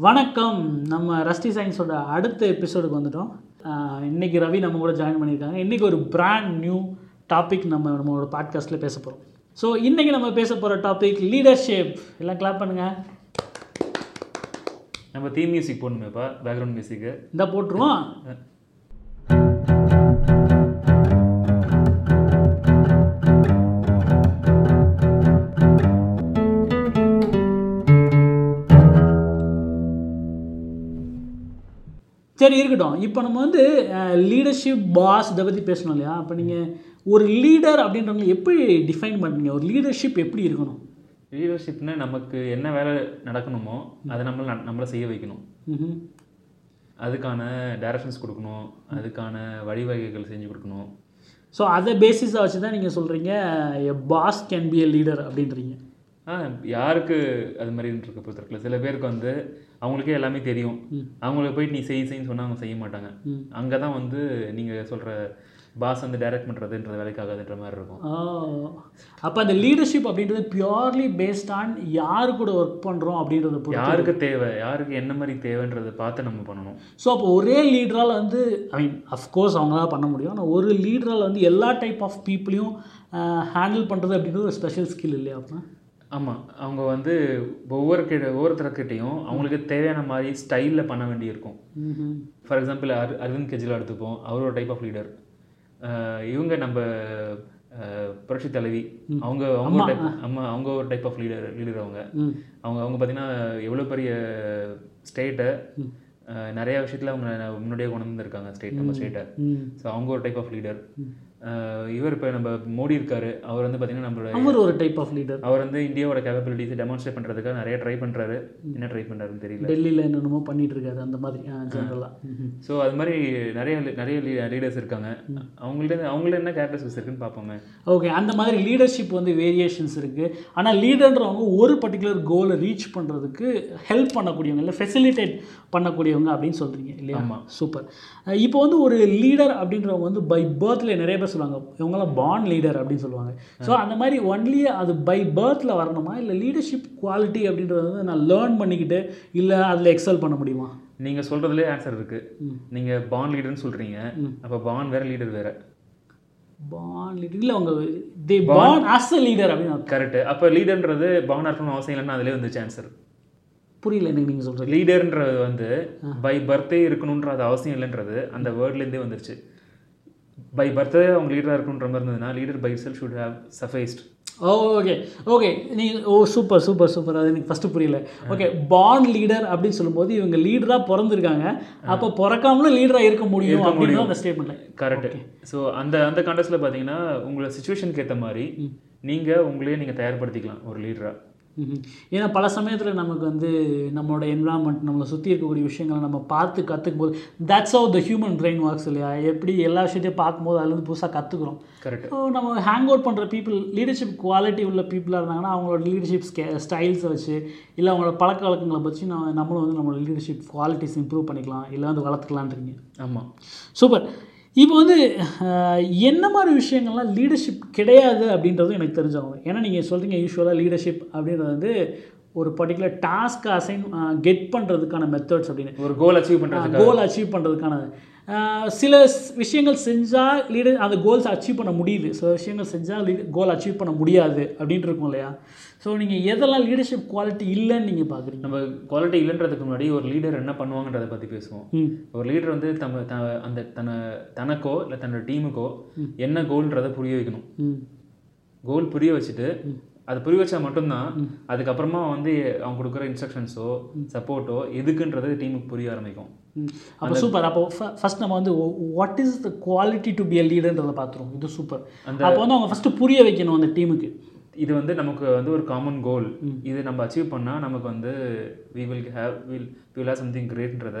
வணக்கம். நம்ம ரஸ்டி சயின்ஸோட அடுத்த எபிசோடுக்கு வந்துட்டோம். ஆஹ் இன்னைக்கு ரவி நம்ம கூட ஜாயின் பண்ணியிருக்காங்க. இன்றைக்கி ஒரு பிராண்ட் நியூ டாபிக் நம்ம நம்மளோட பாட்காஸ்ட்டில் பேச போகிறோம் ஸோ இன்றைக்கி நம்ம பேச போகிற டாபிக் லீடர்ஷிப் எல்லாம் கிளாப் பண்ணுங்கள் நம்ம தீம் மியூசிக் போடணுமேப்பா பேக்ரவுண்ட் மியூசிக்கு இந்த போட்டுருவோம். சரி இருக்கட்டும். இப்போ நம்ம வந்து லீடர்ஷிப் பாஸ் இதை பற்றி பேசணும் இல்லையா? அப்போ நீங்கள் ஒரு லீடர் அப்படின்றவங்க எப்படி டிஃபைன் பண்ணுறீங்க ஒரு லீடர்ஷிப் எப்படி இருக்கணும்? லீடர்ஷிப்னா நமக்கு என்ன வேலை நடக்கணுமோ அதை நம்மள நம்மளை செய்ய வைக்கணும். அதுக்கான டைரக்ஷன்ஸ் கொடுக்கணும். அதுக்கான வழிவகைகள் செஞ்சு கொடுக்கணும். ஸோ அதை பேசிஸாக வச்சு தான் நீங்கள் சொல்கிறீங்க a boss can be a leader அப்படின்றீங்க. ஆ யாருக்கு அது மாதிரி இருக்க பொறுத்த இருக்குல்ல சில பேருக்கு வந்து அவங்களுக்கே எல்லாமே தெரியும். அவங்களுக்கு போயிட்டு நீ செய் செய்ன்னு சொன்னால் அவங்க செய்ய மாட்டாங்க. அங்கே தான் வந்து நீங்கள் சொல்கிற பாஸ் வந்து டைரக்ட் பண்ணுறதுன்ற வேலைக்காகாதுன்ற மாதிரி இருக்கும். அப்போ அந்த லீடர்ஷிப் அப்படின்றது பியூர்லி பேஸ்ட் ஆன் யாரு கூட ஒர்க் பண்ணுறோம் அப்படின்றத யாருக்கு தேவை யாருக்கு என்ன மாதிரி தேவைன்றதை பார்த்து நம்ம பண்ணணும். ஸோ அப்போ ஒரே லீடரால் வந்து ஐ மீன் அஃப்கோர்ஸ் அவங்களால பண்ண முடியும். ஆனால் ஒரு லீடரால் வந்து எல்லா டைப் ஆஃப் பீப்புளையும் ஹேண்டில் பண்ணுறது அப்படின்றது ஒரு ஸ்பெஷல் ஸ்கில் இல்லையா அப்படின்னா ஆமாம் அவங்க வந்து ஒவ்வொரு கிட்ட ஒவ்வொருத்தர்கிட்டையும் அவங்களுக்கு தேவையான மாதிரி ஸ்டைலில் பண்ண வேண்டியிருக்கும். ம்ஹும். ஃபார் எக்ஸாம்பிள் அர் அரவிந்த் கெஜ்ரிவால் எடுத்துப்போம். அவர் ஒரு டைப் ஆஃப் லீடர் இவங்க நம்ம அஹ், புரட்சி தலைவி. அவங்க அவங்க டைப் அம்மா அவங்க ஒரு டைப் ஆஃப் லீடர் லீடர் அவங்க. ம். அவங்க அவங்க பார்த்தீங்கன்னா எவ்வளோ பெரிய ஸ்டேட்டை நிறைய விஷயத்தில் அவங்க முன்னாடியே கொண்டு வந்திருக்காங்க ஸ்டேட் நம்ம ஸ்டேட்டை ம். ஸோ அவங்க ஒரு டைப் ஆஃப் லீடர் இவர் இப்போ நம்ம மோடி இருக்காரு. அவர் வந்து பார்த்தீங்கன்னா நம்மளோட அவர் ஒரு டைப் ஆஃப் லீடர் அவர் வந்து இந்தியாவோட கேப்பபிலிட்டிஸை டெமான்ஸ்ட்ரேட் பண்ணுறதுக்காக நிறைய ட்ரை பண்ணுறாரு என்ன ட்ரை பண்ணுறாருன்னு தெரியல. டெல்லியில் என்னென்னமோ பண்ணிட்டு இருக்காரு அந்த மாதிரி ஜென்ரலாக ஸோ அது மாதிரி நிறைய நிறைய லீடர்ஸ் இருக்காங்க. அவங்கள்ட்ட அவங்கள்ட்ட என்ன கேரக்டர்ஸ் இருக்குன்னு பார்ப்போமே. ஓகே அந்த மாதிரி லீடர்ஷிப் வந்து வேரியேஷன்ஸ் இருக்குது ஆனால் லீடர்ன்றவங்க ஒரு பர்டிகுலர் கோலை ரீச் பண்ணுறதுக்கு ஹெல்ப் பண்ணக்கூடியவங்க இல்லை ஃபெசிலிட்டேட் பண்ணக்கூடியவங்க அப்படின்னு சொல்கிறீங்க இல்லையா. சூப்பர் இப்போ வந்து ஒரு லீடர் அப்படின்றவங்க வந்து பை பர்த்தில் நிறைய பேர் சொல்லுவாங்க. இவங்கெல்லாம் பான் லீடர் அப்படின்னு சொல்லுவாங்க. ஸோ அந்த மாதிரி ஒன்லி அது பை பர்த்தில் வரணுமா? இல்லை லீடர்ஷிப் குவாலிட்டி அப்படின்றத வந்து நான் லேர்ன் பண்ணிக்கிட்டு இல்லை அதில் எக்ஸல் பண்ண முடியுமா? நீங்கள் சொல்கிறதுலே ஆன்சர் இருக்குது நீங்கள் பான் லீடர்னு சொல்கிறீங்க அப்போ பான் வேற லீடர் வேற. பான் லீடர் இல்லை அவங்க they born as a leader அப்படின்னு. கரெக்ட் அப்போ லீடர்ன்றது பான் இருக்கணும்னு அவசியம் இல்லைன்னா அதிலே வந்துச்சு ஆன்சர் புரியல எனக்கு நீங்கள் சொல்கிறீங்க லீடர்ன்றது வந்து பை பர்த்டே இருக்கணுன்றது அவசியம் இல்லைன்றது அந்த வேர்ட்லேருந்தே வந்துருச்சு. பை பர்த்டே அவங்க லீடராக இருக்கணுன்ற மாதிரி இருந்ததுன்னா leader by self should have sacrificed oh okay okay நீ ஓ சூப்பர் சூப்பர் சூப்பர் அது எனக்கு ஃபஸ்ட்டு புரியல. ஓகே பாண்ட் லீடர் அப்படின்னு சொல்லும்போது இவங்க லீடராக பிறந்திருக்காங்க. அப்போ பிறக்காமலும் லீடராக இருக்க முடியும் அப்படின்னு அந்த ஸ்டேட்மெண்ட்டில் கரெக்ட் ஸோ அந்த அந்த காண்டஸ்டில் பார்த்தீங்கன்னா உங்களை சுச்சுவேஷனுக்கு ஏற்ற மாதிரி நீங்கள் உங்களையே நீங்கள் தயார்படுத்திக்கலாம் ஒரு லீடராக. ஏன்னா பல சமயத்தில் நமக்கு வந்து நம்மளோட என்வரான்மெண்ட் நம்மளை சுற்றி இருக்கக்கூடிய விஷயங்களை நம்ம பார்த்து கற்றுக்கும் போது that's how the human brain works இல்லையா? எப்படி எல்லா விஷயத்தையும் பார்க்கும்போது அதுலேருந்து புதுசாக கற்றுக்குறோம் கரெக்ட் ஸோ நம்ம ஹேங் அவுட் பண்ணுற பீப்புள் லீடர்ஷிப் குவாலிட்டி உள்ள பீப்புளாக இருந்தாங்கன்னா அவங்களோட லீடர்ஷிப் ஸ்கே ஸ்டைல்ஸை வச்சு இல்லை அவங்களோட பழக்க வழக்கங்களை வச்சு நம்ம நம்மளும் வந்து நம்மளோட லீடர்ஷிப் குவாலிட்டிஸ் இம்ப்ரூவ் பண்ணிக்கலாம் இல்லை வந்து வளர்த்துக்கலான்றீங்க ஆமாம் சூப்பர் இப்போ வந்து என்ன மாதிரி விஷயங்கள்லாம் லீடர்ஷிப் கிடையாது அப்படின்றதும் எனக்கு தெரிஞ்சாகும் ஏன்னா நீங்கள் சொல்கிறீங்க யூஸ்வலாக லீடர்ஷிப் அப்படின்றது வந்து ஒரு பர்டிகுலர் டாஸ்க் அசைன் கெட் பண்ணுறதுக்கான மெத்தட்ஸ் அப்படின்னு. ஒரு கோல் அச்சீவ் பண்ணுறதுக்கு கோல் அச்சீவ் பண்ணுறதுக்கான சில விஷயங்கள் செஞ்சால் லீடர் அந்த கோல்ஸ் அச்சீவ் பண்ண முடியுது. சில விஷயங்கள் செஞ்சால் லீட் கோல் அச்சீவ் பண்ண முடியாது அப்படின்ட்டு இருக்கும் இல்லையா? ஸோ நீங்கள் எதெல்லாம் லீடர்ஷிப் குவாலிட்டி இல்லைன்னு நீங்கள் பார்க்குறீங்க நம்ம குவாலிட்டி இல்லைன்றதுக்கு முன்னாடி ஒரு லீடர் என்ன பண்ணுவாங்கன்றதை பற்றி பேசுவோம். ஒரு லீடர் வந்து தம்ம த அந்த தன தனக்கோ இல்லை தன்னோட டீமுக்கோ என்ன கோல்ன்றதை புரிய வைக்கணும். கோல் புரிய வச்சுட்டு அது புரிய வச்சா மட்டும்தான் அதுக்கப்புறமா வந்து அவங்க கொடுக்குற இன்ஸ்ட்ரக்ஷன்ஸோ சப்போர்ட்டோ எதுக்குன்றது டீமுக்கு புரிய ஆரம்பிக்கும். அப்போ சூப்பர் அப்போ ஃபர்ஸ்ட் நம்ம வந்து what is the quality to be a லீடர்ன்றதை பார்த்துருவோம். இது சூப்பர் அப்போ வந்து அவங்க ஃபஸ்ட்டு புரிய வைக்கணும் அந்த டீமுக்கு இது வந்து நமக்கு வந்து ஒரு காமன் கோல் இது நம்ம அச்சீவ் பண்ணால் நமக்கு வந்து we will have will will have something கிரேட்ன்றத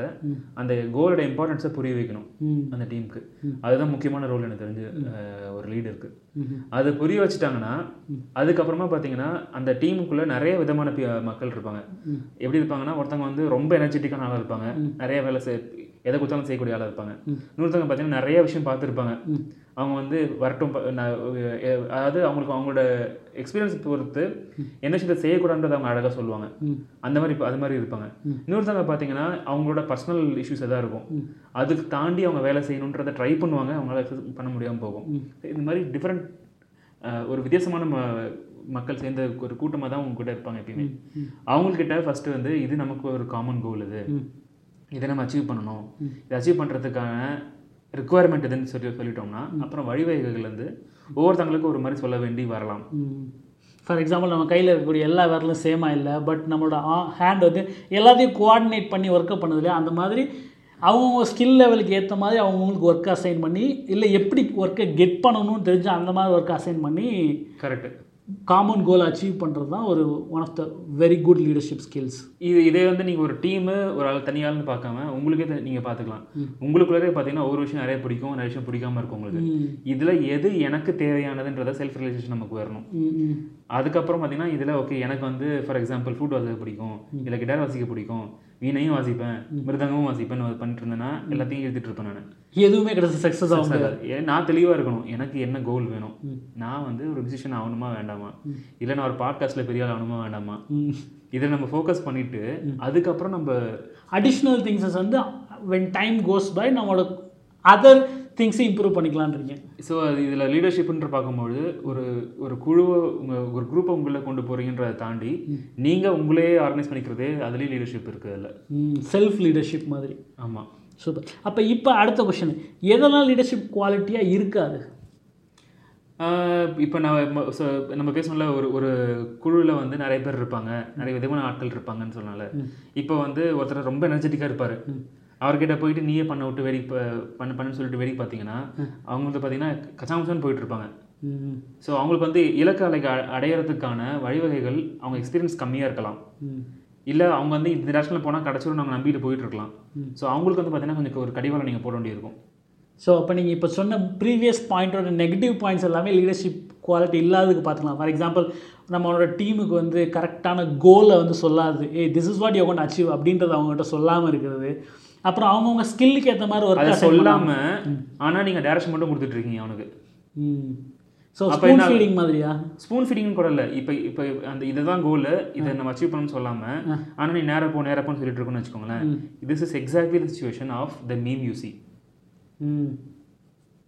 அந்த கோலோட இம்பார்ட்டன்ஸை புரிய வைக்கணும் அந்த டீமுக்கு அதுதான் முக்கியமான ரோல் எனக்கு தெரிஞ்சு ஒரு லீடருக்கு ம்ஹும். அது புரிய வச்சுட்டாங்கன்னா அதுக்கப்புறமா பார்த்தீங்கன்னா அந்த டீமுக்குள்ளே நிறைய விதமான மக்கள் இருப்பாங்க. எப்படி இருப்பாங்கன்னா ஒருத்தவங்க வந்து ரொம்ப எனர்ஜெட்டிக்கான ஆளாக இருப்பாங்க. நிறைய வேலை எதை கொடுத்தாலும் செய்யக்கூடிய ஆளாக இருப்பாங்க. இன்னொருத்தவங்க பார்த்தீங்கன்னா நிறைய விஷயம் பார்த்துருப்பாங்க. அவங்க வந்து வரட்டும் அதாவது அவங்களுக்கு அவங்களோட எக்ஸ்பீரியன்ஸ் பொறுத்து என்ன விஷயத்தை செய்யக்கூடாதுன்றதை அவங்க அழகாக சொல்லுவாங்க. அந்த மாதிரி அது மாதிரி இருப்பாங்க. இன்னொருத்தவங்க பார்த்தீங்கன்னா அவங்களோட பர்சனல் இஷ்யூஸ் எதாவது இருக்கும். அதுக்கு தாண்டி அவங்க வேலை செய்யணுன்றதை ட்ரை பண்ணுவாங்க அவங்களால பண்ண முடியாமல் போகும். இந்த மாதிரி டிஃப்ரெண்ட் ஒரு வித்தியாசமான மக்கள் சேர்ந்த ஒரு கூட்டமாக தான் அவங்க கூட இருப்பாங்க எப்பயுமே. அவங்கக்கிட்ட ஃபஸ்ட்டு வந்து இது நமக்கு ஒரு காமன் கோல் இது. இதை நம்ம அச்சீவ் பண்ணணும். இதை அச்சீவ் பண்ணுறதுக்கான ரிக்குவயர்மெண்ட் எதுன்னு சொல்லி சொல்லிட்டோம்னா அப்புறம் வழிவகைகள் வந்து ஒவ்வொருத்தங்களுக்கும் ஒரு மாதிரி சொல்ல வேண்டி வரலாம். ஃபார் எக்ஸாம்பிள் நம்ம கையில் இருக்கக்கூடிய எல்லா விரலும் சேமாக இல்லை பட் நம்மளோட ஹேண்ட் வந்து எல்லாத்தையும் கோஆர்டினேட் பண்ணி பண்ணுது இல்லையா அந்த மாதிரி அவங்கவுங்க ஸ்கில் லெவலுக்கு ஏற்ற மாதிரி அவங்கவுங்களுக்கு ஒர்க் அசைன் பண்ணி இல்லை எப்படி ஒர்க்கை கெட் பண்ணணும்னு தெரிஞ்சு அந்த மாதிரி ஒர்க் அசைன் பண்ணி கரெக்ட் காமன் கோல் அச்சீவ் பண்ணுறது தான் ஒரு one of the very good leadership skills இது இதே வந்து நீங்கள் ஒரு டீமு ஒரு ஆள் தனியாள்னு பார்க்காம உங்களுக்கே தெ- நீங்க பார்த்துக்கலாம். உங்களுக்குள்ளே பார்த்தீங்கன்னா ஒரு விஷயம் நிறைய பிடிக்கும் நிறைய விஷயம் பிடிக்காம இருக்கும் உங்களுக்கு. இதுல எது எனக்கு தேவையானதுன்றத செல்ஃப் ரியலைசேஷன் நமக்கு வரணும். அதுக்கப்புறம் பார்த்தீங்கன்னா இதில் ஓகே எனக்கு வந்து ஃபார் எக்ஸாம்பிள் ஃப்ளூட் வாசிக்க பிடிக்கும். இல்லை கிட்டார் வாசிக்க பிடிக்கும். வீணையும் வாசிப்பேன் மிருதங்கமும் வாசிப்பேன் பண்ணிட்டு இருந்தேன்னா எல்லாத்தையும் எழுதிட்டு இருப்பேன் நான். எதுவுமே கிடைச்ச சக்ஸஸ் ஆகும் நான் தெளிவாக இருக்கணும். எனக்கு என்ன கோல் வேணும்? நான் வந்து ஒரு மியூசிஷியன் ஆகணுமா வேண்டாமா? இல்லை நான் ஒரு பாட்காஸ்ட்டில் பெரிய ஆள் ஆகணுமா வேண்டாமா? இதை நம்ம ஃபோக்கஸ் பண்ணிட்டு அதுக்கப்புறம் நம்ம அடிஷ்னல் திங்ஸஸ் வந்து வென் டைம் கோஸ் பை நம்மளோட அதர் திங்ஸை இம்ப்ரூவ் பண்ணிக்கலான்றீங்க ஸோ அது இதில் லீடர்ஷிப்ன்ற பார்க்கும்பொழுது ஒரு ஒரு குழுவை உங்கள் ஒரு குரூப்பை உங்களை கொண்டு போகிறீங்கன்றதை தாண்டி நீங்கள் உங்களே ஆர்கனைஸ் பண்ணிக்கிறதே அதுலேயும் லீடர்ஷிப் இருக்குது அதில். செல்ஃப் லீடர்ஷிப் மாதிரி. ஆமாம் சூப்பர் அப்போ இப்போ அடுத்த கொஷின் எதெல்லாம் லீடர்ஷிப் குவாலிட்டியாக இருக்காது? இப்போ நான் நம்ம பேசணும்ல ஒரு ஒரு குழுவில் வந்து நிறைய பேர் இருப்பாங்க. நிறைய விதமான ஆட்கள் இருப்பாங்கன்னு சொன்னால. இப்போ வந்து ஒருத்தர் ரொம்ப எனர்ஜெட்டிக்காக இருப்பார். அவர்கிட்ட போயிட்டு நீயே பண்ண விட்டு வெடி பண்ண பண்ணுன்னு சொல்லிட்டு வெடி பார்த்தீங்கன்னா அவங்க வந்து பார்த்தீங்கன்னா கச்சாமச்சான்னு போயிட்டு இருப்பாங்க ஸோ அவங்களுக்கு வந்து இலக்கு அலைக்கு அ- அடையறதுக்கான வழிவகைகள் அவங்க எக்ஸ்பீரியன்ஸ் கம்மியாக இருக்கலாம். இல்லை அவங்க வந்து இந்த டேரக்ஷனில் போனால் கிடச்சிரும் நாங்கள் நம்பிட்டு போயிட்டு இருக்கலாம் ஸோ அவங்களுக்கு வந்து பார்த்தீங்கன்னா கொஞ்சம் ஒரு கடிவாளம் நீங்கள் போட வேண்டியிருக்கும். ஸோ அப்போ நீங்கள் இப்போ சொன்ன ப்ரீவியஸ் பாயிண்டோட நெகட்டிவ் பாயிண்ட்ஸ் எல்லாமே லீடர்ஷிப் குவாலிட்டி இல்லாததுக்கு பார்த்துக்கலாம் ஃபார் எக்ஸாம்பிள் நம்மளோட டீமுக்கு வந்து கரெக்டான கோலை வந்து சொல்லாது. A this is what you கொண்டு அச்சீவ் அப்படின்றத அவங்ககிட்ட சொல்லாமல் இருக்கிறது. அப்புறம் அவங்கவுங்க ஸ்கில்லுக்கு ஏற்ற மாதிரி ஒரு சொல்லாமல் ஆனால் நீங்கள் டேரக்ஷன் மட்டும் கொடுத்துட்டு இருக்கீங்க அவனுக்கு. ஸோ ஸ்பூன் ஃபீடிங் மாதிரியா? ஸ்பூன் ஃபீடிங் கூட இல்லை. இப்போ இப்போ அந்த இதுதான் கோல் இதை நம்ம அச்சீவ் பண்ணணும்னு சொல்லாமல் ஆனால் நீ நேரா போ நேரா போன்னு சொல்லிட்டு இருக்கோம்னு வச்சுக்கோங்களேன். This is exactly the situation of the meme you see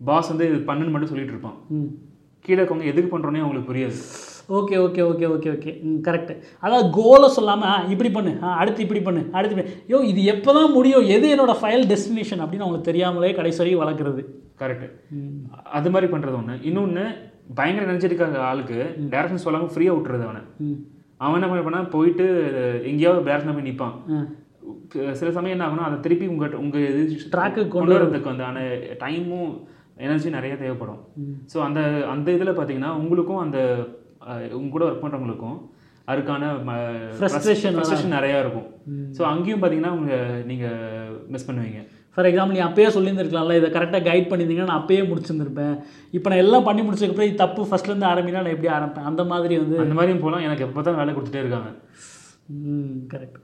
boss வந்து இது பண்ணுன்னு மட்டும் சொல்லிட்டு இருப்பான். கீழே இருக்கவங்க எதுக்கு பண்ணுறோன்னே அவங்களுக்கு புரியாது. Okay okay okay okay okay. Correct அதாவது கோலை சொல்லாமல் இப்படி பண்ணு. அடுத்து இப்படி பண்ணு அடுத்து இப்படி யோ இது எப்போ தான் முடியும் எது என்னோட ஃபைல் டெஸ்டினேஷன் அப்படின்னு அவங்களுக்கு தெரியாமலே கடைசி வரையும் வளர்க்குறது. கரெக்ட் அது மாதிரி பண்ணுறது ஒன்று இன்னொன்று பயங்கர எனர்ஜெட்டிக்காக ஆளுக்கு. டேரக்ஷன் சொல்லாமல் ஃப்ரீயாக விட்டுறது அவனை. அவன் என்ன பண்ண போயிட்டு எங்கேயாவது டேரக்ஷன் போய் நிற்பான் சில சமயம் என்ன ஆகும்னா அதை திருப்பி உங்க உங்க இது Track க்கு கொண்டு வரதுக்கு வந்தான டைமும் எனர்ஜி நிறைய தேவைப்படும். ஸோ அந்த அந்த இதில் பார்த்தீங்கன்னா உங்களுக்கும் அந்த உங்க கூட ஒர்க் பண்ணுறவங்களுக்கும் அதுக்கான ஃப்ரஸ்ட்ரேஷன் நிறையா இருக்கும். ஸோ அங்கேயும் பார்த்தீங்கன்னா உங்க நீங்கள் மிஸ் பண்ணுவீங்க. ஃபார் எக்ஸாம்பிள் நீ அப்பயே சொல்லியிருந்துருக்கலாம்ல இதை கரெக்டாக கைட் பண்ணியிருந்தீங்கன்னா நான் அப்பயே முடிச்சிருந்திருப்பேன். இப்போ நான் எல்லாம் பண்ணி முடிச்சதுக்கப்புறம் இது தப்பு ஃபஸ்ட்லேருந்து ஆரம்பினா நான் எப்படி ஆரம்பிப்பேன்? அந்த மாதிரி வந்து அந்த மாதிரியும் போகலாம் எனக்கு எப்போ தான் வேலை கொடுத்துட்டே இருக்காங்க. கரெக்ட்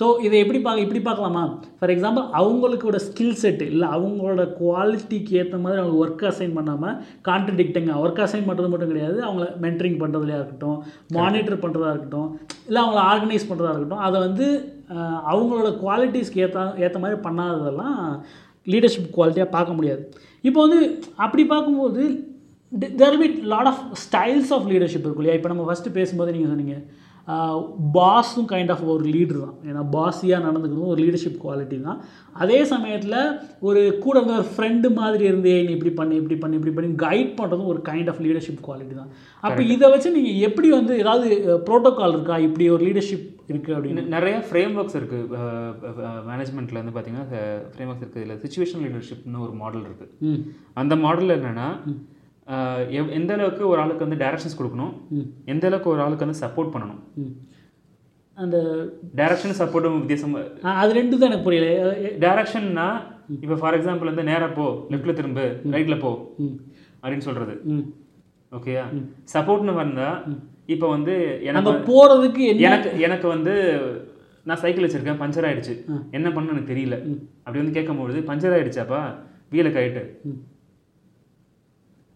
ஸோ இதை எப்படி பார்க்க இப்படி பார்க்கலாமா? ஃபார் எக்ஸாம்பிள் அவங்களுக்கோட ஸ்கில் செட்டு இல்லை அவங்களோட குவாலிட்டிக்கு ஏற்ற மாதிரி அவங்க ஒர்க் அசைன் பண்ணாமல் கான்ட்ரடிக்டிங்க ஒர்க் அசைன் பண்ணுறது மட்டும் கிடையாது அவங்கள மென்டரிங் பண்ணுறதுலையா இருக்கட்டும் மானிட்டர் பண்ணுறதா இருக்கட்டும் இல்லை அவங்கள ஆர்கனைஸ் பண்ணுறதா இருக்கட்டும் அதை வந்து அவங்களோட குவாலிட்டிஸ்க்கு ஏற்ற ஏற்ற மாதிரி பண்ணாததெல்லாம் லீடர்ஷிப் குவாலிட்டியாக பார்க்க முடியாது. இப்போ வந்து அப்படி பார்க்கும்போது there be lot of styles of leadership இருக்கும் இல்லையா? இப்போ நம்ம ஃபஸ்ட்டு பேசும்போது நீங்கள் சொன்னீங்க. பாஸும் கைண்ட் ஆஃப் ஒரு லீடர் தான். ஏன்னா பாஸியாக நடந்துக்கணும் ஒரு லீடர்ஷிப் குவாலிட்டி தான். அதே சமயத்தில் ஒரு கூட இருந்த ஒரு ஃப்ரெண்டு மாதிரி இருந்தே நீ இப்படி பண்ணி இப்படி பண்ணி இப்படி பண்ணி கைட் பண்ணுறதும் ஒரு கைண்ட் ஆஃப் லீடர்ஷிப் குவாலிட்டி தான். அப்போ இதை வச்சு நீங்கள் எப்படி வந்து ஏதாவது ப்ரோட்டோகால் இருக்கா? இப்படி ஒரு லீடர்ஷிப் இருக்குது அப்படின்னு. நிறைய ஃப்ரேம் ஒர்க்ஸ் இருக்குது மேனேஜ்மெண்ட்டில் வந்து பார்த்தீங்கன்னா ஃப்ரேம் ஒர்க்ஸ் இருக்குது இதில் சுச்சுவேஷன் லீடர்ஷிப்னு ஒரு மாடல் இருக்குது அந்த மாடல் என்னன்னா எவ்- எந்த அளவுக்கு ஒரு ஆளுக்கு வந்து டைரக்ஷன்ஸ் கொடுக்கணும்? எந்த அளவுக்கு ஒரு ஆளுக்கு வந்து சப்போர்ட் பண்ணணும்? அந்த டைரக்ஷன் சப்போர்ட்டும் வித்தியாசம் அது ரெண்டு தான் எனக்கு புரியல. டைரக்ஷன்னா இப்போ ஃபார் எக்ஸாம்பிள் வந்து நேரா போ லெஃப்ட்ல திரும்பு ரைட்ல போ அப்படின்னு சொல்றது. ம். ஓகேயா சப்போர்ட்னு வந்தா இப்போ வந்து எனக்கு போகிறதுக்கு எனக்கு எனக்கு வந்து நான் சைக்கிள் வச்சிருக்கேன் பஞ்சர் ஆயிடுச்சு. என்ன பண்ணு எனக்கு தெரியல. அப்படி வந்து கேட்கும்பொழுது பஞ்சர் ஆயிடுச்சாப்பா? வீலை கயிட்டு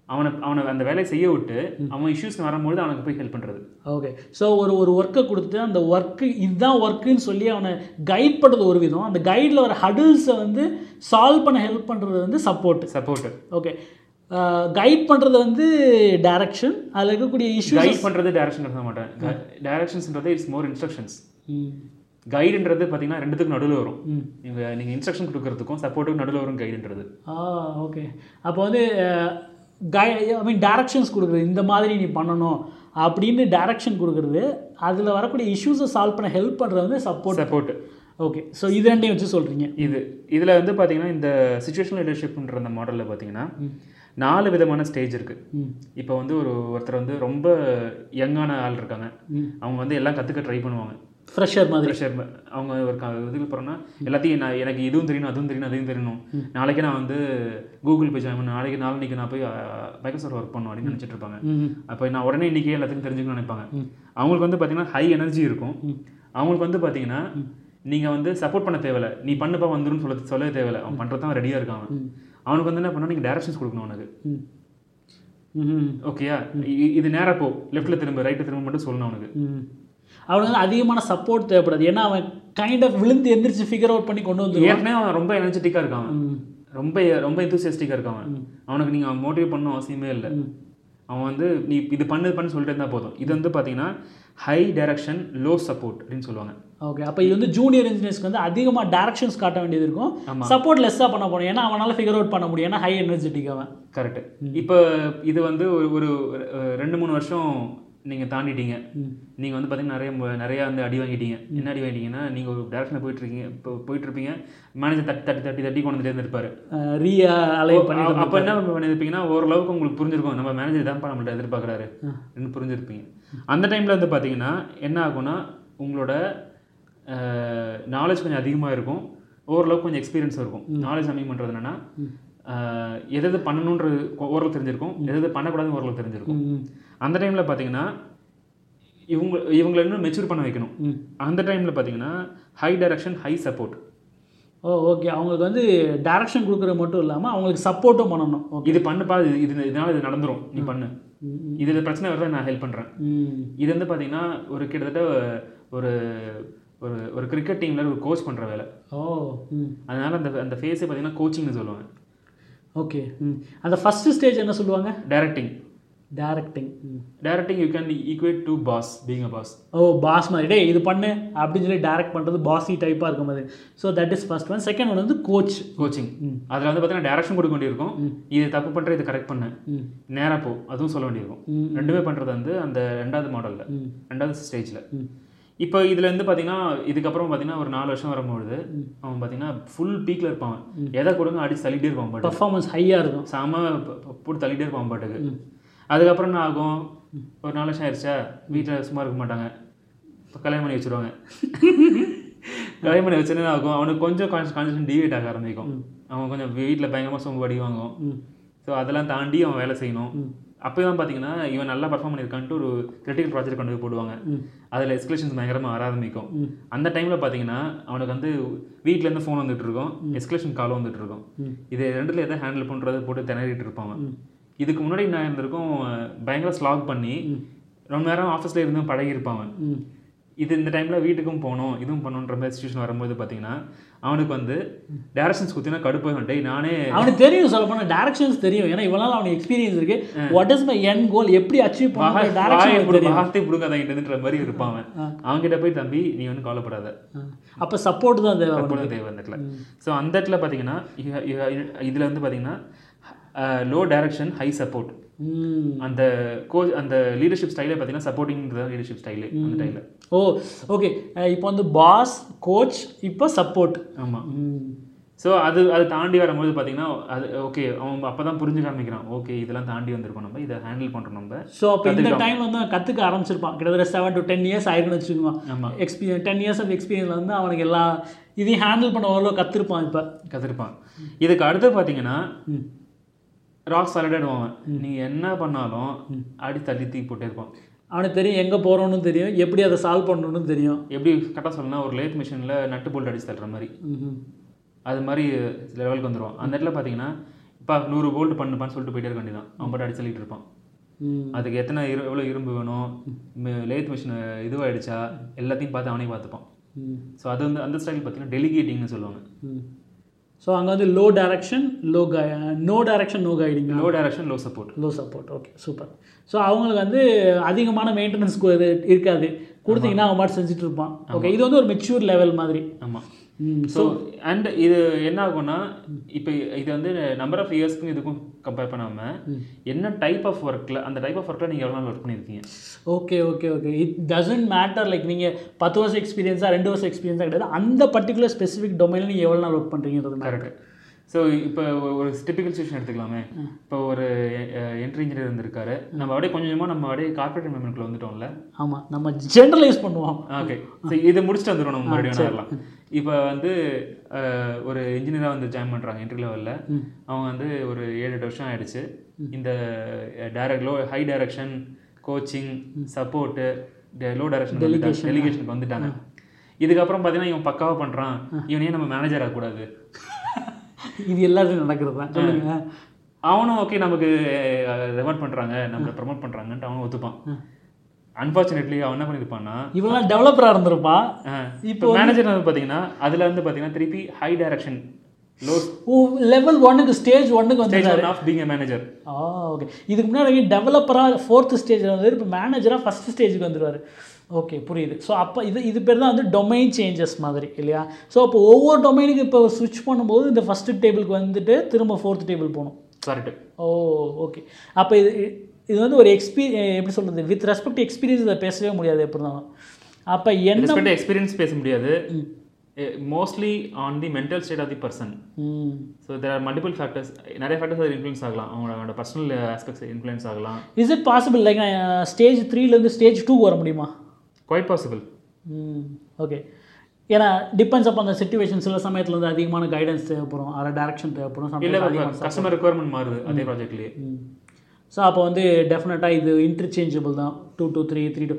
அவனை அவனை அந்த வேலையை செய்ய விட்டு அவன் இஷ்யூஸ் வரும்பொழுது அவனுக்கு போய் ஹெல்ப் பண்றது. ஓகே ஸோ ஒரு ஒரு ஒர்க்கை கொடுத்துட்டு அந்த ஒர்க்கு இதுதான் ஒர்க்குன்னு சொல்லி அவனை கைட் பண்ணுறது ஒரு விதம். அந்த கைடில் வர ஹடில்ஸை வந்து சால்வ் பண்ண ஹெல்ப் பண்ணுறது வந்து சப்போர்ட் சப்போர்ட் ஓகே கைட் பண்ணுறது வந்து டைரக்ஷன் அதில் இருக்கக்கூடிய இஷ்யூஸ் கைட் பண்றது டைரக்ஷன் சொல்ல மாட்டேன். டைரக்ஷன்ஸ்ன்றது இட்ஸ் மோர் இன்ஸ்ட்ரக்ஷன்ஸ் கைடுன்றது பார்த்தீங்கன்னா ரெண்டுத்துக்கும் நடுவில் வரும். நீங்க நீங்க இன்ஸ்ட்ரக்ஷன் கொடுக்கறதுக்கும் சப்போர்ட்டுக்கும் நடுவில் வரும் கைடுன்றது ஆ ஓகே அப்போ வந்து கை ஐ மீன் டைரக்ஷன்ஸ் கொடுக்குறது. இந்த மாதிரி நீ பண்ணணும் அப்படின்னு டைரக்ஷன் கொடுக்குறது. அதில் வரக்கூடிய இஷ்யூஸை சால்வ் பண்ண ஹெல்ப் பண்ணுறது வந்து சப்போர்ட் சப்போர்ட் ஓகே ஸோ இது ரெண்டையும் வச்சு சொல்கிறீங்க இது. இதில் வந்து பார்த்தீங்கன்னா இந்த சுச்சுவேஷனல் லீடர்ஷிப்ன்ற அந்த மாடலில் பார்த்தீங்கன்னா நாலு விதமான ஸ்டேஜ் இருக்கு. ம். இப்போ வந்து ஒரு ஒருத்தர் வந்து ரொம்ப யங்கான ஆள் இருக்காங்க. அவங்க வந்து எல்லாம் கற்றுக்க ட்ரை பண்ணுவாங்க. ஃப்ரெஷர் மாதிரி. ப்ரெஷர் அவங்க ஒரு இதுக்கு போகிறோன்னா எல்லாத்தையும் நான் எனக்கு இதுவும் தெரியணும் அதுவும் தெரியணும் அதையும் தெரியணும். நாளைக்கு நான் வந்து கூகுள் பே ஜாயின் பண்ண நாளைக்கு நாளைக்கு நான் போய் மைக்ரோசாஃப்ட் ஒர்க் பண்ணும் அப்படின்னு நினச்சிட்டு இருப்பாங்க. அப்போ நான் உடனே இன்றைக்கே எல்லாத்தையும் தெரிஞ்சுக்கணும்னு நினைப்பாங்க. அவங்களுக்கு வந்து பார்த்தீங்கன்னா ஹை எனர்ஜி இருக்கும். அவங்களுக்கு வந்து பார்த்தீங்கன்னா நீங்கள் வந்து சப்போர்ட் பண்ண தேவையில்ல. நீ பண்ணுப்பா வந்துடும் சொல்ல சொல்லவே தேவையில்ல. அவன் பண்ணுறது தான் ரெடியாக இருக்கான் அவன். அவனுக்கு வந்து என்ன பண்ணணும்? நீங்கள் டைரக்ஷன்ஸ் கொடுக்கணும் அவனுக்கு ஓகேயா இது நேராக போ. லெஃப்ட்டில் திரும்ப ரைட்டு திரும்ப மட்டும் சொல்லணும் அவனுக்கு. அவனுக்கு வந்து அதிகமான சப்போர்ட் தேவைப்படாது. ஏன்னா அவன் கைண்ட் ஆஃப் விழுந்து எந்திரிச்சு ஃபிகர் அவுட் பண்ணி கொண்டு வந்துருவான். ஏற்கனவே அவன் ரொம்ப எனர்ஜெட்டிக்காக இருக்கான் அவன். ரொம்ப ரொம்ப எந்தூசியஸ்டிக்காக இருக்கான் அவன். அவனுக்கு நீங்கள் மோட்டிவேட் பண்ணணும் அவசியமே இல்லை. அவன் வந்து நீ இது பண்ணு பண்ணு சொல்லிட்டு இருந்தால் போதும். இது வந்து பார்த்தீங்கன்னா ஹை டைரக்ஷன் லோ சப்போர்ட் அப்படின்னு சொல்லுவாங்க. ஓகே அப்போ இது வந்து ஜூனியர் இன்ஜினியர்ஸ்க்கு வந்து அதிகமாக டைரக்ஷன்ஸ் காட்ட வேண்டியது இருக்கும். சப்போர்ட் லெஸ்ஸாக பண்ண போகணும் ஏன்னா அவனால் ஃபிகர் அவுட் பண்ண முடியும். ஏன்னா ஹை எனர்ஜெட்டிக் அவன். கரெக்ட் இப்போ இது வந்து ஒரு ஒரு ரெண்டு மூணு வருஷம் நீங்கள் தாண்டிட்டீங்க. நீங்கள் வந்து பார்த்தீங்கன்னா நிறைய நிறைய வந்து அடி வாங்கிட்டீங்க. என்ன அடி வாங்கிட்டீங்கன்னா நீங்கள் ஒரு டேரக்ஷனில் போயிட்டுருக்கீங்க இப்போ போயிட்டுருப்பீங்க. மேனேஜர் தட்டி தட்டி தட்டி தட்டி கொண்டு வந்துட்டே இருப்பாரு ரீ அலைன் பண்ணி அப்போ என்ன பண்ணியிருப்பீங்கன்னா ஓரளவுக்கு உங்களுக்கு புரிஞ்சிருக்கும். நம்ம மேனேஜர் தான் நம்மள்ட்ட எதிர்பார்க்குறாரு. புரிஞ்சிருப்பீங்க. அந்த டைமில் வந்து பார்த்தீங்கன்னா என்ன ஆகும்னா உங்களோட நாலேஜ் கொஞ்சம் அதிகமாக இருக்கும். ஓரளவுக்கு கொஞ்சம் எக்ஸ்பீரியன்ஸ் இருக்கும். நாலேஜ் கம்மி பண்ணுறது என்னன்னா எது எது பண்ணணுன்றது ஓரளவு தெரிஞ்சிருக்கும். எது எது பண்ணக்கூடாதுன்னு ஓரளவு தெரிஞ்சிருக்கும். அந்த டைமில் பார்த்தீங்கன்னா இவங்க இவங்களை இன்னும் மெச்சூர் பண்ண வைக்கணும். அந்த டைமில் பார்த்தீங்கன்னா high direction high support oh okay அவங்களுக்கு வந்து டைரக்ஷன் கொடுக்குறது மட்டும் இல்லாமல் அவங்களுக்கு சப்போர்ட்டும் பண்ணணும். ஓகே இது பண்ணுப்பா இது இது இதனால இது நடந்துரும். நீ பண்ணு. இது பிரச்சனை வருதா நான் ஹெல்ப் பண்ணுறேன் இது வந்து பார்த்தீங்கன்னா ஒரு கிட்டத்தட்ட ஒரு ஒரு ஒரு கிரிக்கெட் டீமில் ஒரு கோச் பண்ணுற வேலை. ஓ அதனால அந்த அந்த ஃபேஸே பார்த்தீங்கன்னா கோச்சிங்னு சொல்லுவாங்க ஓகே ம் அந்த ஃபஸ்ட்டு ஸ்டேஜ் என்ன சொல்லுவாங்க? Directing directing directing you can equate to boss being a boss oh boss மாதிரி. டேய் இது பண்ணு அப்படின்னு சொல்லி டைரக்ட் பண்ணுறது பாஸி டைப்பாக இருக்கும் அது. So that is first one second one வந்து கோச் கோச்சிங் அதில் வந்து பார்த்தீங்கன்னா டைரக்ஷன் கொடுக்க வேண்டியிருக்கும். இது தப்பு பண்ணுற இது கரெக்ட் பண்ணு. ம் நேராக போ அதுவும் சொல்ல வேண்டியிருக்கும். ரெண்டுமே பண்ணுறது வந்து அந்த ரெண்டாவது மாடலில் ரெண்டாவது ஸ்டேஜில் இப்போ இதுல இருந்து பார்த்தீங்கன்னா இதுக்கப்புறம் பார்த்தீங்கன்னா ஒரு நாலு வருஷம் வரும்பொழுது அவன் பார்த்தீங்கன்னா ஃபுல் பீக்கில் இருப்பான். எதை கொடுங்க அடிச்சு தள்ளிட்டே இருப்பான் பாட்டு பர்ஃபார்மன்ஸ் ஹையாக இருக்கும். செம போட்டு தள்ளிட்டே இருப்பான் பாட்டுக்கு. அதுக்கப்புறம் என்ன ஆகும்? ஒரு நாலு வருஷம் ஆயிடுச்சா வீட்டில் சும்மா இருக்க மாட்டாங்க. இப்போ கல்யாணம் பண்ணி வச்சிருவாங்க. கல்யாணம் பண்ணி வச்சுன்னு ஆகும்? அவனுக்கு கொஞ்சம் கான்சன்ட்ரேஷன் டிவேட் ஆக ஆரம்பிக்கும். அவன் கொஞ்சம் வீட்டில் பயங்கரமாக சொம்பு அடி வாங்கும் ஸோ அதெல்லாம் தாண்டி அவன் வேலை செய்யணும். அப்போ தான் பார்த்தீங்கன்னா இவன் நல்லா பர்ஃபார்ம் பண்ணியிருக்கான்ட்டு ஒரு கிரிட்டிக்கல் ப்ராஜெக்ட் கொண்டு போய் போடுவாங்க. அதில் எஸ்கலேஷன்ஸ் பயங்கரமாக வர ஆரம்பிக்கும். அந்த டைமில் பார்த்தீங்கன்னா அவனுக்கு வந்து வீட்டிலேருந்து ஃபோன் வந்துட்டு இருக்கும். எஸ்கலேஷன் கால் வந்துட்டு இருக்கும். இது ரெண்டுல எதை ஹேண்டில் பண்ணுறது போட்டு திணறிட்டு இருப்பாங்க. இதுக்கு முன்னாடி நான் இருந்திருக்கும் பயங்கர ஸ்லாக் பண்ணி ரொம்ப நேரம் ஆஃபீஸில் இருந்து பழகியிருப்பாங்க ம். இது இந்த டைமில் வீட்டுக்கும் போகணும் இதுவும் பண்ணணுன்ற மாதிரி சுச்சுவேஷன் வரும்போது பார்த்தீங்கன்னா அவனுக்கு வந்து டேரக்ஷன்ஸ் குத்தினா கடுப்பாக டேய் நானே அவனுக்கு தெரியும் சொல்ல போனால் டேரக்ஷன்ஸ் தெரியும். ஏன்னா இவ்வளோ அவனுக்கு எக்ஸ்பீரியன்ஸ் இருக்கு. வாட் இஸ் மை என் கோல் எப்படி அச்சீவ் பண்ண வார்த்தை பிடுங்காதங்கிட்டதுன்ற மாதிரி இருப்பான் அவன். அவன்கிட்ட போய் தம்பி நீ வந்து கவலைப்படாத. அப்போ சப்போர்ட் தான் தேவை அப்பொழுது தேவை அந்த இடத்துல. ஸோ அந்த இடத்துல பார்த்தீங்கன்னா இதில் வந்து பார்த்தீங்கன்னா லோ டைரக்ஷன் ஹை சப்போர்ட் அந்த கோச் அந்த லீடர்ஷிப் ஸ்டைலே பார்த்தீங்கன்னா சப்போர்ட்டிங் லீடர்ஷிப் ஸ்டைலு அந்த டைமில் ஓ ஓகே இப்போ வந்து பாஸ் கோச் இப்போ சப்போர்ட் ஆமாம் ஸோ அது அது தாண்டி வரும்போது பார்த்தீங்கன்னா அது ஓகே அவன் அப்போ தான் புரிஞ்சு காமிக்கிறான். ஓகே இதெல்லாம் தாண்டி வந்திருக்கோம் நம்ம. இதை ஹேண்டில் பண்ணுறோம் நம்ம. ஸோ அப்போ இந்த டைம்ல வந்து கற்றுக்க ஆரம்பிச்சிருப்பான். கிட்டத்தட்ட செவன் டு டென் இயர்ஸ் ஆயிருக்குன்னு வச்சுக்கோங்க. ஆமாம் எக்ஸ்பீரியன் டென் இயர்ஸ் ஆஃப் எக்ஸ்பீரியன்ஸ்ல வந்து அவனுக்கு எல்லா இதையும் ஹேண்டில் பண்ண ஓரளவு கற்றுருப்பான் இப்போ. கற்றுருப்பான் இதுக்கு அடுத்து பார்த்தீங்கன்னா ராக் சாலிடாக அவன் நீ என்ன பண்ணாலும் அடி தள்ளி தூக்கி போட்டே இருப்பான். அவனுக்கு தெரியும் எங்கே போகிறோன்னு தெரியும் எப்படி அதை சால்வ் பண்ணணும்னு தெரியும். எப்படி கரெக்டாக சொல்லணும்னா ஒரு லேத் மிஷினில் நட்டு போல்ட் அடிச்சு தள்ளுற மாதிரி. அது மாதிரி லெவலுக்கு வந்துடும் அந்த இடத்துல பார்த்தீங்கன்னா இப்போ நூறு போல்ட் பண்ணுப்பான்னு சொல்லிட்டு போயிட்டே இருக்க வேண்டியதான் அவன் பாட்டு அடிச்சு தள்ளிட்டு இருப்பான். அதுக்கு எத்தனை இரு எவ்வளோ இரும்பு வேணும்? லேத் மிஷின் இதுவாகிடுச்சா எல்லாத்தையும் பார்த்து அவனே பார்த்துப்பான். ஸோ அது வந்து அந்த ஸ்டைல் பார்த்தீங்கன்னா டெலிகேட்டிங்னு சொல்லுவாங்க. ஸோ அங்கே வந்து low direction low guy no direction no guiding low direction low support low support okay super so அவங்களுக்கு வந்து அதிகமான மெயின்டெனன்ஸ் இருக்காது. கொடுத்தீங்கன்னா அவன் மாதிரி செஞ்சுட்டு இருப்பான். ஓகே இது வந்து ஒரு மெச்சூர் லெவல் மாதிரி. ஆமாம் ஸோ அண்ட் இது என்ன ஆகும்னா இப்போ இது வந்து நம்பர் ஆஃப் இயர்ஸ்க்கும் இதுக்கும் கம்பேர் பண்ணாமல் என்ன டைப் ஆஃப் ஒர்க்கில் அந்த டைப் ஆஃப் ஒர்க்கில் நீங்கள் எவ்வளோ நாள் ஒர்க் பண்ணியிருக்கீங்க? Okay okay okay it doesn't matter like நீங்கள் பத்து வருஷம் எக்ஸ்பீரியன்ஸாக ரெண்டு வருஷம் எக்ஸ்பீரியன்ஸாக கிடையாது. அந்த பர்டிகுலர் ஸ்பெசிஃபிக் டொமைனில் நீங்கள் எவ்வளோ நாள் ஒர்க் பண்ணுறீங்கிறது கரெக்ட் ஸோ இப்போ ஒரு டிபிக்கல் சுச்சுவேஷன் எடுத்துக்கலாமே. இப்போ ஒரு என்ட்ரி இன்ஜினியர் இருந்திருக்காரு. நம்ம அப்படியே கொஞ்சம் கொஞ்சமாக நம்ம அப்படியே கார்பரேட் என்வரன்மெண்ட்ல வந்துட்டோம்ல. ஆமாம் நம்ம ஜென்ரலைஸ் பண்ணுவோம். ஓகே ஸோ இது முடிச்சுட்டு வந்துடும் நம்ம மறுபடியும் வரலாம் இப்போ வந்து ஒரு இன்ஜினியராக வந்து ஜாயின் பண்ணுறாங்க என்ட்ரி லெவலில் அவங்க வந்து ஒரு ஏழு எட்டு வருஷம் ஆயிடுச்சு. இந்த direct high direction coaching support low direction டெலிகேஷனுக்கு வந்துட்டாங்க. இதுக்கப்புறம் பார்த்தீங்கன்னா இவன் பக்காவாக பண்ணுறான் இவனையே நம்ம மேனேஜர் ஆகக்கூடாது இது எல்லாத்தையும் நடக்கிறது தான் சொல்லுங்க. அவனும் ஓகே நமக்கு ரெவர்ட் பண்ணுறாங்க நம்மளை ப்ரமோட் பண்ணுறாங்கன்ட்டு அவனும் ஒத்துப்பான். அன்ஃபார்ச்சுனேட்லி அவன் என்ன பண்ணியிருப்பான்னா இவெல்லாம் டெவலப்பராக இருந்திருப்பான். இப்போ மேனேஜர் வந்து பார்த்தீங்கன்னா அதில் வந்து பார்த்தீங்கன்னா திருப்பி ஹை டைரக்ஷன் லெவல் ஒன்னுக்கு ஸ்டேஜ் ஒன்னுக்கு வந்து of being manager ah okay இதுக்கு முன்னாடி டெவலப்பராக ஃபோர்த்து ஸ்டேஜில் வந்து இப்போ மேனேஜராக ஃபஸ்ட் ஸ்டேஜுக்கு வந்துடுவார் ஓகே புரியுது. ஸோ அப்போ இது இது பேர் தான் வந்து டொமைன் சேஞ்சஸ் மாதிரி இல்லையா? ஸோ அப்போ ஒவ்வொரு டொமைனுக்கு இப்போ ஸ்விட்ச் பண்ணும்போது இந்த ஃபஸ்ட்டு டேபிளுக்கு வந்துட்டு திரும்ப ஃபோர்த் டேபிள் போகணும். கரெக்ட் ஓ ஓகே அப்போ இது இது வந்து ஒரு எக்ஸ்பீ எப்படி சொல்கிறது வித் ரெஸ்பெக்ட் எக்ஸ்பீரியன்ஸ் இதை பேசவே முடியாது எப்படி இருந்தாலும் அப்போ என்ன எக்ஸ்பீரியன்ஸ் பேச முடியாது. Mostly on the mental state of the person so there are multiple factors நிறைய ஃபேக்டர்ஸ் அது இன்ஃப்ளூயன்ஸ் ஆகலாம். அவங்களோட பர்சனல் ஆஸ்பெக்ட்ஸ் இன்ஃப்ளூயன்ஸ் ஆகலாம். Is it possible like stage த்ரீலேருந்து stage two வர முடியுமா? குவைட் பாசிபிள் ஓகே ஏன்னா டிபெண்ட்ஸ் அப்போ அந்த சுச்சுவேஷன் சில சமயத்தில் வந்து அதிகமான கைடன்ஸ் தேவைப்படும். அதை டேரக்ஷன் தேவைப்படும். இல்லை கஸ்டமர் ரெக்குவயர்மெண்ட் மாறுது அதே ப்ராஜெக்ட்லேயே ஸோ அப்போ வந்து டெஃபினட்டாக இது இன்டர்சேஞ்சபிள் தான். Two two three three two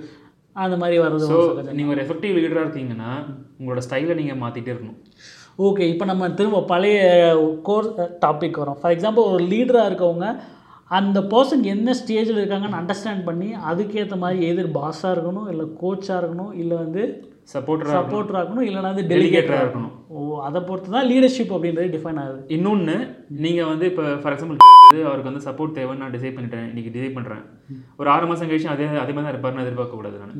அந்த மாதிரி வர்றது ஸோ நீங்கள் ஒரு எஃபெக்டிவ் லீடராக இருக்கீங்கன்னா உங்களோட ஸ்டைலை நீங்கள் மாற்றிட்டே இருக்கணும். ஓகே இப்போ நம்ம திரும்ப பழைய கோர்ஸ் டாபிக் வரோம். ஃபார் எக்ஸாம்பிள் ஒரு லீடராக இருக்கவங்க அந்த பர்சன் என்ன ஸ்டேஜில் இருக்காங்கன்னு அண்டர்ஸ்டாண்ட் பண்ணி அதுக்கேற்ற மாதிரி எதிர் பாஸாக இருக்கணும் இல்லை கோச்சாக இருக்கணும் இல்லை வந்து சப்போர்ட்டராக சப்போர்ட்டராக இருக்கணும். இல்லைனா வந்து டெலிகேட்டராக இருக்கணும். ஓ அதை பொறுத்து தான் லீடர்ஷிப் அப்படின்றது டிஃபைன் ஆகுது. இன்னொன்று நீங்கள் வந்து இப்போ ஃபார் எக்ஸாம்பிள் அவருக்கு வந்து சப்போர்ட் தேவைன்னு நான் டிசைட் பண்ணிட்டேன் இன்னைக்கு டிசைட் பண்ணுறேன் ஒரு ஆறு மாதம் கழிச்சு அதே அதே மாதிரி தான் இருப்பார் நான் எதிர்பார்க்கக்கூடாது நான்.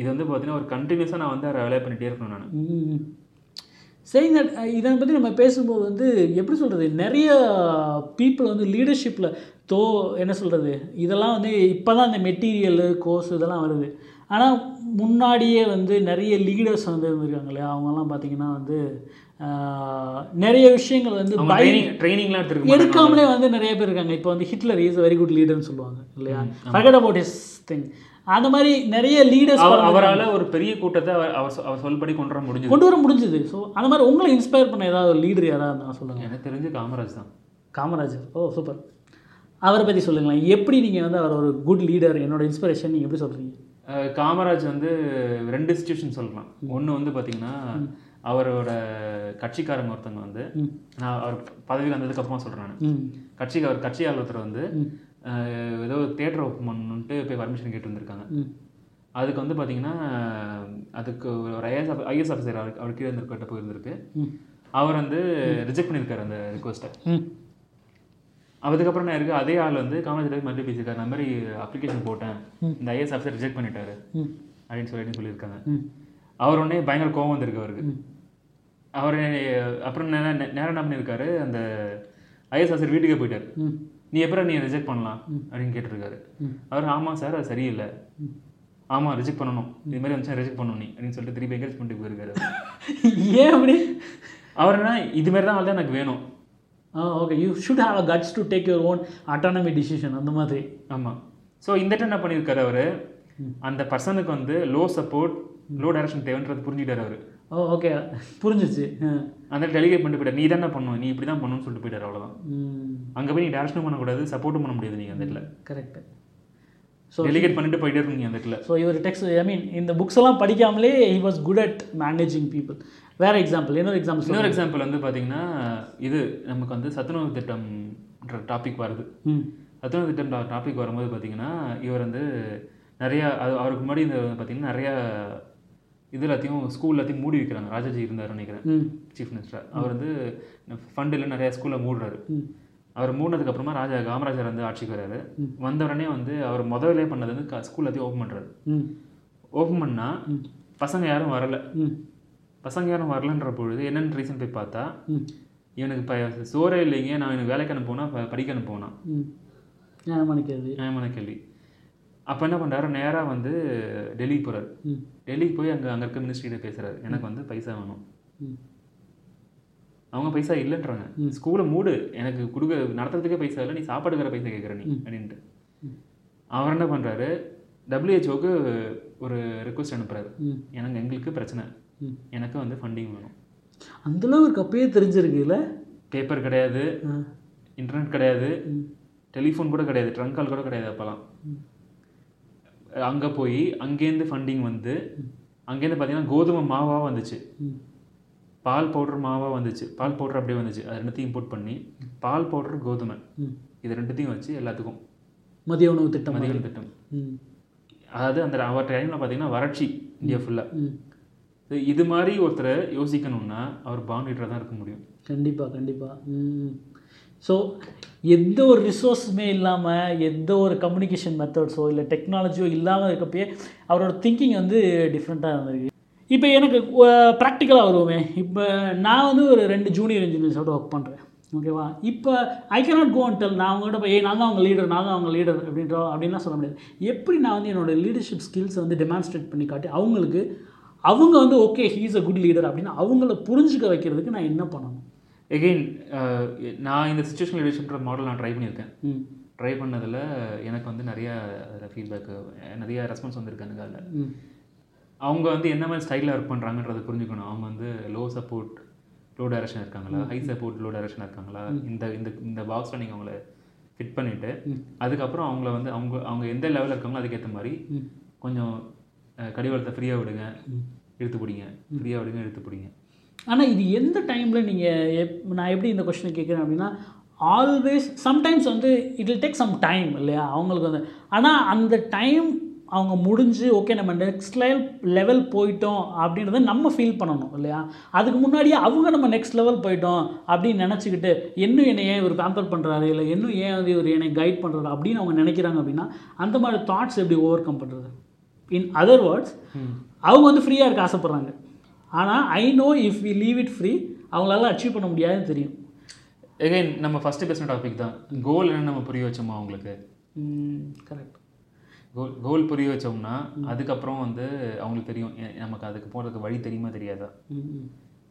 இது வந்து பார்த்தீங்கன்னா ஒரு கண்டினியூஸாக நான் வந்து அதை வேலை பண்ணிட்டே இருக்கணும் நான். ம். சரி இந்த- இதை பற்றி நம்ம பேசும்போது வந்து எப்படி சொல்கிறது நிறைய பீப்புள் வந்து லீடர்ஷிப்பில் தோ என்ன சொல்கிறது இதெல்லாம் வந்து இப்போ தான் இந்த மெட்டீரியலு கோர்ஸ் இதெல்லாம் வருது. ஆனால் முன்னாடியே வந்து நிறைய லீடர்ஸ் வந்து இருந்திருக்காங்க இல்லையா? அவங்கெல்லாம் பார்த்தீங்கன்னா வந்து நிறைய விஷயங்கள் வந்து ட்ரைனிங்லாம். எடுக்காமலே வந்து நிறைய பேர் இருக்காங்க. இப்போ வந்து ஹிட்லர் இஸ் வெரி குட் லீடர்னு சொல்லுவாங்க இல்லையா? ஃபர்கட் அபவுட் ஹிஸ் திங் அந்த மாதிரி நிறைய லீடர்ஸ் அவர் அவரால் ஒரு பெரிய கூட்டத்தை அவர் அவர் சொல்படி கொண்டு வர முடிஞ்சது. கொண்டு வர முடிஞ்சது. ஸோ அந்த மாதிரி உங்களை இன்ஸ்பயர் பண்ண ஏதாவது லீடர் யாராவது இருந்தால் சொல்லுங்கள் எனக்கு தெரிஞ்சு காமராஜ் தான். காமராஜர் ஓ சூப்பர் அவரை பற்றி சொல்லுங்களேன். எப்படி நீங்கள் வந்து அவர் ஒரு குட் லீடர் என்னோட இன்ஸ்பிரேஷன் நீங்கள் எப்படி சொல்கிறீங்க காமராஜ் வந்து ரெண்டு சுச்சுவேஷன் சொல்லலாம். ஒன்று வந்து பார்த்தீங்கன்னா அவரோட கட்சிக்காரங்க ஒருத்தவங்க வந்து நான் அவர் பதவியில் வந்ததுக்கு அப்புறமா சொல்கிறேன் நான். கட்சிக்கு அவர் கட்சி ஒருத்தர் வந்து ஏதோ தேட்டர் ஓப்பன் பண்ணணுன்ட்டு போய் பர்மிஷன் கேட்டு வந்திருக்காங்க. அதுக்கு வந்து பார்த்தீங்கன்னா அதுக்கு ஒரு ஐஎஸ் ஐஎஸ் ஆஃபீஸர் அவர் அவர் கீழே இருந்திருக்கிட்ட போயிருந்திருக்கு. அவர் வந்து ரிஜெக்ட் பண்ணியிருக்காரு அந்த ரிக்வஸ்ட்டை அதுக்கப்புறம் என்ன இருக்குது அதே ஆள் வந்து காமராஜ் மறுபடியும் பேசியிருக்காரு இந்த மாதிரி அப்ளிகேஷன் போட்டேன். இந்த ஐஎஸ் ஆஃபீஸர் ரிஜெக்ட் பண்ணிட்டாரு. அப்படின்னு சொல்லிட்டு சொல்லியிருக்காங்க. அவர் உடனே பயங்கர கோவம் வந்திருக்கு அவருக்கு. அவர் அப்புறம் நேரம் என்ன பண்ணியிருக்காரு அந்த ஐஎஸ் ஆஃபீஸர் வீட்டுக்கே போயிட்டார். நீ எப்பறம் நீ ரிஜெக்ட் பண்ணலாம்? அப்படின்னு கேட்டிருக்காரு. அவர் ஆமாம் சார் அது சரியில்லை. ஆமாம் ரிஜெக்ட் பண்ணணும். இது மாதிரி வந்துச்சா ரிஜெக்ட் பண்ணணும் நீ அப்படின்னு சொல்லிட்டு திருப்பி என்கரேஜ் பண்ணிட்டு போயிருக்காரு. ஏன் அப்படி? அவர் என்ன இது மாதிரி தான் தான் எனக்கு வேணும். ஆ okay you should have a guts to take your own autonomy decision அந்த மாதிரி. ஆமாம் ஸோ இந்த டைம் என்ன பண்ணியிருக்காரு அவர்? அந்த பர்சனுக்கு வந்து லோ சப்போர்ட் லோ டைரக்ஷன் தேவைன்றது புரிஞ்சுக்கிட்டாரு அவர். ஓ ஓகே புரிஞ்சிச்சு. அந்த டெலிகேட் பண்ணிட்டு போயிட்டார். நீ தானே பண்ணணும் நீ இப்படி தான் பண்ணணும்னு சொல்லிட்டு போயிட்டார் அவ்வளோதான் அங்கே போய் நீ டேரக்ஷனும் பண்ணக்கூடாது. சப்போர்ட்டும் பண்ண முடியாது நீங்கள் அந்த இடத்துல. கரெக்ட் ஸோ டெலிகேட் பண்ணிட்டு போயிட்டே இருக்கீங்க அந்த இடத்துல. ஸோ இவர் டெக்ஸ்ட் ஐ மீன் இந்த புக்ஸ் எல்லாம் படிக்காமலே he was good at managing people வேற எக்ஸாம்பிள் இன்னொரு எக்ஸாம்பிள் இன்னொரு எக்ஸாம்பிள் வந்து பார்த்தீங்கன்னா இது நமக்கு வந்து சத்துணவு திட்டம்ன்ற டாபிக் வருது. சத்துணவு திட்டம் டாபிக் வரும்போது பார்த்தீங்கன்னா இவர் வந்து நிறையா அது அவருக்கு முன்னாடி இந்த பார்த்தீங்கன்னா நிறையா இது எல்லாத்தையும் ஸ்கூல் எல்லாத்தையும் மூடி வைக்கிறாங்க. ராஜாஜி இருந்தார் நினைக்கிறேன். சீஃப் மினிஸ்டர் அவர் வந்து ஃபண்டில் நிறைய ஸ்கூலில் மூடுறாரு. அவர் மூடினதுக்கு அப்புறமா ராஜா காமராஜர் வந்து ஆட்சிக்கு வராரு வந்த உடனே வந்து அவர் முதல்ல பண்ணது வந்து ஸ்கூல் எல்லாத்தையும் ஓப்பன் பண்ணுறாரு ஓப்பன் பண்ணால் பசங்க யாரும் வரல. பசங்க யாரும் வரலன்ற பொழுது என்னென்னு ரீசன் போய் பார்த்தா இவனுக்கு இப்போ சோறே இல்லைங்க. நான் இவனுக்கு வேலைக்கு அனுப்புனா படிக்க அனுப்புனா நியாயமான கேள்வி. நியாயமான கேள்வி. அப்போ என்ன பண்ணுறாரு நேராக வந்து டெல்லிக்கு போகிறாரு டெல்லிக்கு போய் அங்கே அங்கே இருக்க மினிஸ்ட்ரிகிட்ட பேசுகிறாரு எனக்கு வந்து பைசா வேணும். அவங்க பைசா இல்லைன்றாங்க. ஸ்கூலை மூடு. எனக்கு கொடுக்க நடத்துறதுக்கே பைசா இல்லை. நீ சாப்பாடுக்கிற பைசா கேட்குற நீ. அப்படின்ட்டு. அவர் என்ன பண்ணுறாரு டபிள்யூஹெச்ஓக்கு ஒரு ரெக்வஸ்ட் அனுப்புறாரு. எனக்கு எங்களுக்கு பிரச்சனை. எனக்கு வந்து ஃபண்டிங் வேணும். அந்தளவு ஒரு அப்பயே தெரிஞ்சிருக்குல்ல? பேப்பர் கிடையாது. இன்டர்நெட் கிடையாது. டெலிஃபோன் கூட கிடையாது. ட்ரங்க் கால் கூட கிடையாது அப்போல்லாம் அங்கே போய் அங்கேருந்து ஃபண்டிங் வந்து அங்கேருந்து பார்த்தீங்கன்னா கோதுமை மாவாக வந்துச்சு. பால் பவுடர் மாவாக வந்துச்சு. பால் பவுடர் அப்படியே வந்துச்சு. அது ரெண்டுத்தையும் இம்போர்ட் பண்ணி பால் பவுடர் கோதுமை. இது ரெண்டுத்தையும் வச்சு எல்லாத்துக்கும். மதிய உணவு திட்டம் மதிய உணவு திட்டம். அதாவது அந்த அவர் டைமில் பார்த்தீங்கன்னா வறட்சி இந்தியா ஃபுல்லாக இது மாதிரி ஒருத்தரை யோசிக்கணும்னா அவர் பாண்ட் லீடராக தான் இருக்க முடியும். கண்டிப்பாக கண்டிப்பாக ஸோ எந்த ஒரு ரிசோர்ஸுமே இல்லாமல் எந்த ஒரு கம்யூனிகேஷன் மெத்தட்ஸோ இல்லை டெக்னாலஜியோ இல்லாமல் இருக்கப்பயே அவரோட திங்கிங் வந்து டிஃப்ரெண்ட்டாக இருந்திருக்கு. இப்போ எனக்கு ப்ராக்டிக்கலாக வருவோமே. இப்போ நான் வந்து ஒரு ரெண்டு ஜூனியர் இன்ஜினியர்ஸோட ஒர்க் பண்ணுறேன் ஓகேவா இப்போ I cannot go and tell நான் அவங்ககிட்ட போய் ஏய் நான் தான் அவங்க லீடர் நான் தான் அவங்க லீடர் அப்படின்ற அப்படின்லாம் சொல்ல முடியாது. எப்படி நான் வந்து என்னோட லீடர்ஷிப் ஸ்கில்ஸை வந்து டெமான்ஸ்ட்ரேட் பண்ணி காட்டி அவங்களுக்கு அவங்க வந்து okay he's a good leader அப்படின்னு அவங்கள புரிஞ்சுக்க வைக்கிறதுக்கு நான் என்ன பண்ணணும்? எகெயின் நான் இந்த சுச்சுவேஷன் லீடர்ஷிப்ன்ற மாடல் நான் ட்ரை பண்ணியிருக்கேன். ட்ரை பண்ணதில் எனக்கு வந்து நிறைய ஃபீட்பேக்கு நிறைய ரெஸ்பான்ஸ் வந்திருக்கு எனக்கு அதில் அவங்க வந்து என்ன மாதிரி ஸ்டைலில் ஒர்க் பண்ணுறாங்கன்றதை புரிஞ்சுக்கணும். அவங்க வந்து லோ சப்போர்ட் லோ டைரக்ஷன் இருக்காங்களா ஹை சப்போர்ட் லோ டைரக்ஷன் இருக்காங்களா இந்த இந்த இந்த பாக்ஸில் நீங்கள் அவங்கள ஃபிட் பண்ணிவிட்டு அதுக்கப்புறம் அவங்கள வந்து அவங்க அவங்க எந்த லெவலில் இருக்காங்களோ அதுக்கேற்ற மாதிரி. கொஞ்சம் கடிவாளத்தை ஃப்ரீயாக விடுங்க. இழுத்து பிடிங்க. ஃப்ரீயாக விடுங்க இழுத்து பிடிங்க. ஆனால் இது எந்த டைமில் நீங்கள் எப் நான் எப்படி இந்த கொஸ்டினை கேட்குறேன் அப்படின்னா ஆல்வேஸ் சம்டைம்ஸ் வந்து it will take some time இல்லையா? அவங்களுக்கு வந்து. ஆனால் அந்த டைம் அவங்க முடிஞ்சு ஓகே நம்ம நெக்ஸ்ட் லெவல் லெவல் போயிட்டோம் அப்படின்றத நம்ம ஃபீல் பண்ணணும் இல்லையா? அதுக்கு முன்னாடியே அவங்க நம்ம நெக்ஸ்ட் லெவல் போயிட்டோம் அப்படின்னு நினச்சிக்கிட்டு இன்னும் என்னை ஏன் இவர் பேம்பர் பண்ணுறாரு இல்லை இன்னும் ஏன் வந்து இவர் என்னை கைட் பண்ணுறாரு அப்படின்னு அவங்க நினைக்கிறாங்க அப்படின்னா அந்த மாதிரி தாட்ஸ் எப்படி ஓவர் கம் பண்ணுறது இன் அதர் வேர்ட்ஸ் அவங்க வந்து ஃப்ரீயாக இருக்க ஆசைப்பட்றாங்க. ஆனால் I know if we leave it free அவங்களால அச்சீவ் பண்ண முடியாதுன்னு தெரியும். எகைன் நம்ம ஃபஸ்ட்டு பேசின டாபிக் தான். கோல் என்ன நம்ம புரிய வச்சோமா அவங்களுக்கு கரெக்ட் கோல் கோல் புரிய வச்சோம்னா அதுக்கப்புறம் வந்து அவங்களுக்கு தெரியும். நமக்கு அதுக்கு போகிறதுக்கு வழி தெரியுமா தெரியாதா?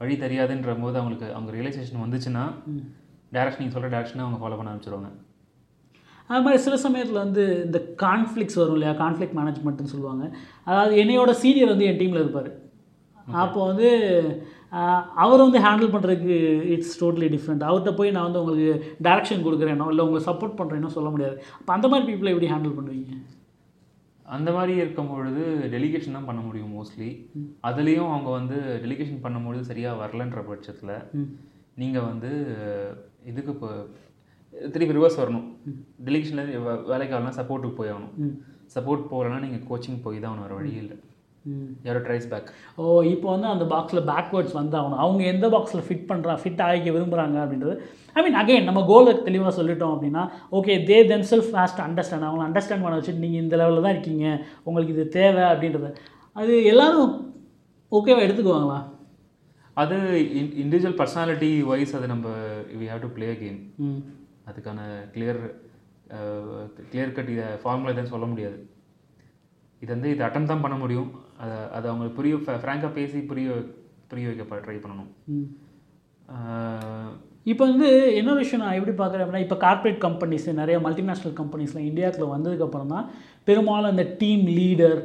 வழி தெரியாதுன்ற போது அவங்களுக்கு அவங்க ரியலைசேஷன் வந்துச்சுன்னா டேரக்ஷன் நீங்கள் சொல்கிற டேரக்ஷனை அவங்க ஃபாலோ பண்ண ஆரம்பிச்சிருவாங்க. அது மாதிரி சில சமயத்தில் வந்து இந்த கான்ஃப்ளிக்ஸ் வரும் இல்லையா? கான்ஃப்ளிக் மேனேஜ்மெண்ட்னு சொல்லுவாங்க. அதாவது என்னையோட சீனியர் வந்து என் டீமில் இருப்பார். அப்போ வந்து அவர் வந்து ஹேண்டில் பண்ணுறதுக்கு இட்ஸ் டோட்டலி டிஃப்ரெண்ட் அவர்கிட்ட போய் நான் வந்து உங்களுக்கு டேரக்ஷன் கொடுக்குறேனோ இல்லை உங்களுக்கு சப்போர்ட் பண்ணுறேனோ சொல்ல முடியாது. அப்போ அந்த மாதிரி பீப்புளை எப்படி ஹேண்டில் பண்ணுவீங்க? அந்த மாதிரி இருக்கும் பொழுது டெலிகேஷன் தான் பண்ண முடியும் மோஸ்ட்லி அதுலேயும் அவங்க வந்து டெலிகேஷன் பண்ணும்பொழுது சரியாக வரலன்ற பட்சத்தில் நீங்கள் வந்து இதுக்கு இப்போ திருப்பி ரிவர்ஸ் வரணும். டெலிகேஷனில் வேலைக்கு வரலாம் சப்போர்ட்டுக்கு போய் ஆகணும். சப்போர்ட் போகலன்னா நீங்கள் கோச்சிங் போய் தான் ஆகணும் வேறு வழி இல்லை. யாரோ ட்ரைஸ் பேக் ஓ இப்போ வந்து அந்த பாக்ஸில் பேக்வேர்ட்ஸ் வந்தாகணும். அவங்க எந்த பாக்ஸில் ஃபிட் பண்ணுறா ஃபிட் ஆகிக்க விரும்புகிறாங்க அப்படின்றது. ஐ மீன் அகைன் நம்ம கோலை தெளிவாக சொல்லிட்டோம் அப்படின்னா okay they them self has to understand அவங்களை அண்டர்ஸ்டாண்ட் பண்ண வச்சுட்டு நீங்கள் இந்த லெவலில் தான் இருக்கீங்க. உங்களுக்கு இது தேவை அப்படின்றது. அது எல்லாரும் ஓகேவா எடுத்துக்குவாங்களா? அது இண்டிவிஜுவல் பர்சனாலிட்டி வைஸ் அது நம்ம we have to play game ம். அதுக்கான கிளியர் கிளியர் கட் இதை ஃபார்முலா தான் சொல்ல முடியாது. இது வந்து இது அட்டம் தான் பண்ண முடியும். அதை அதை அவங்களுக்கு புரிய ஃப்ராங்காக பேசி புரிய புரிய வைக்க ட்ரை பண்ணணும். இப்போ வந்து இன்னொரு விஷயம் நான் எப்படி பார்க்குறேன் அப்படின்னா இப்போ கார்ப்பரேட் கம்பெனிஸ் நிறைய மல்டிநேஷ்னல் கம்பெனிஸ்லாம் இந்தியாவுக்குள்ள வந்ததுக்கப்புறம் தான் பெரும்பாலும் அந்த டீம் லீடர்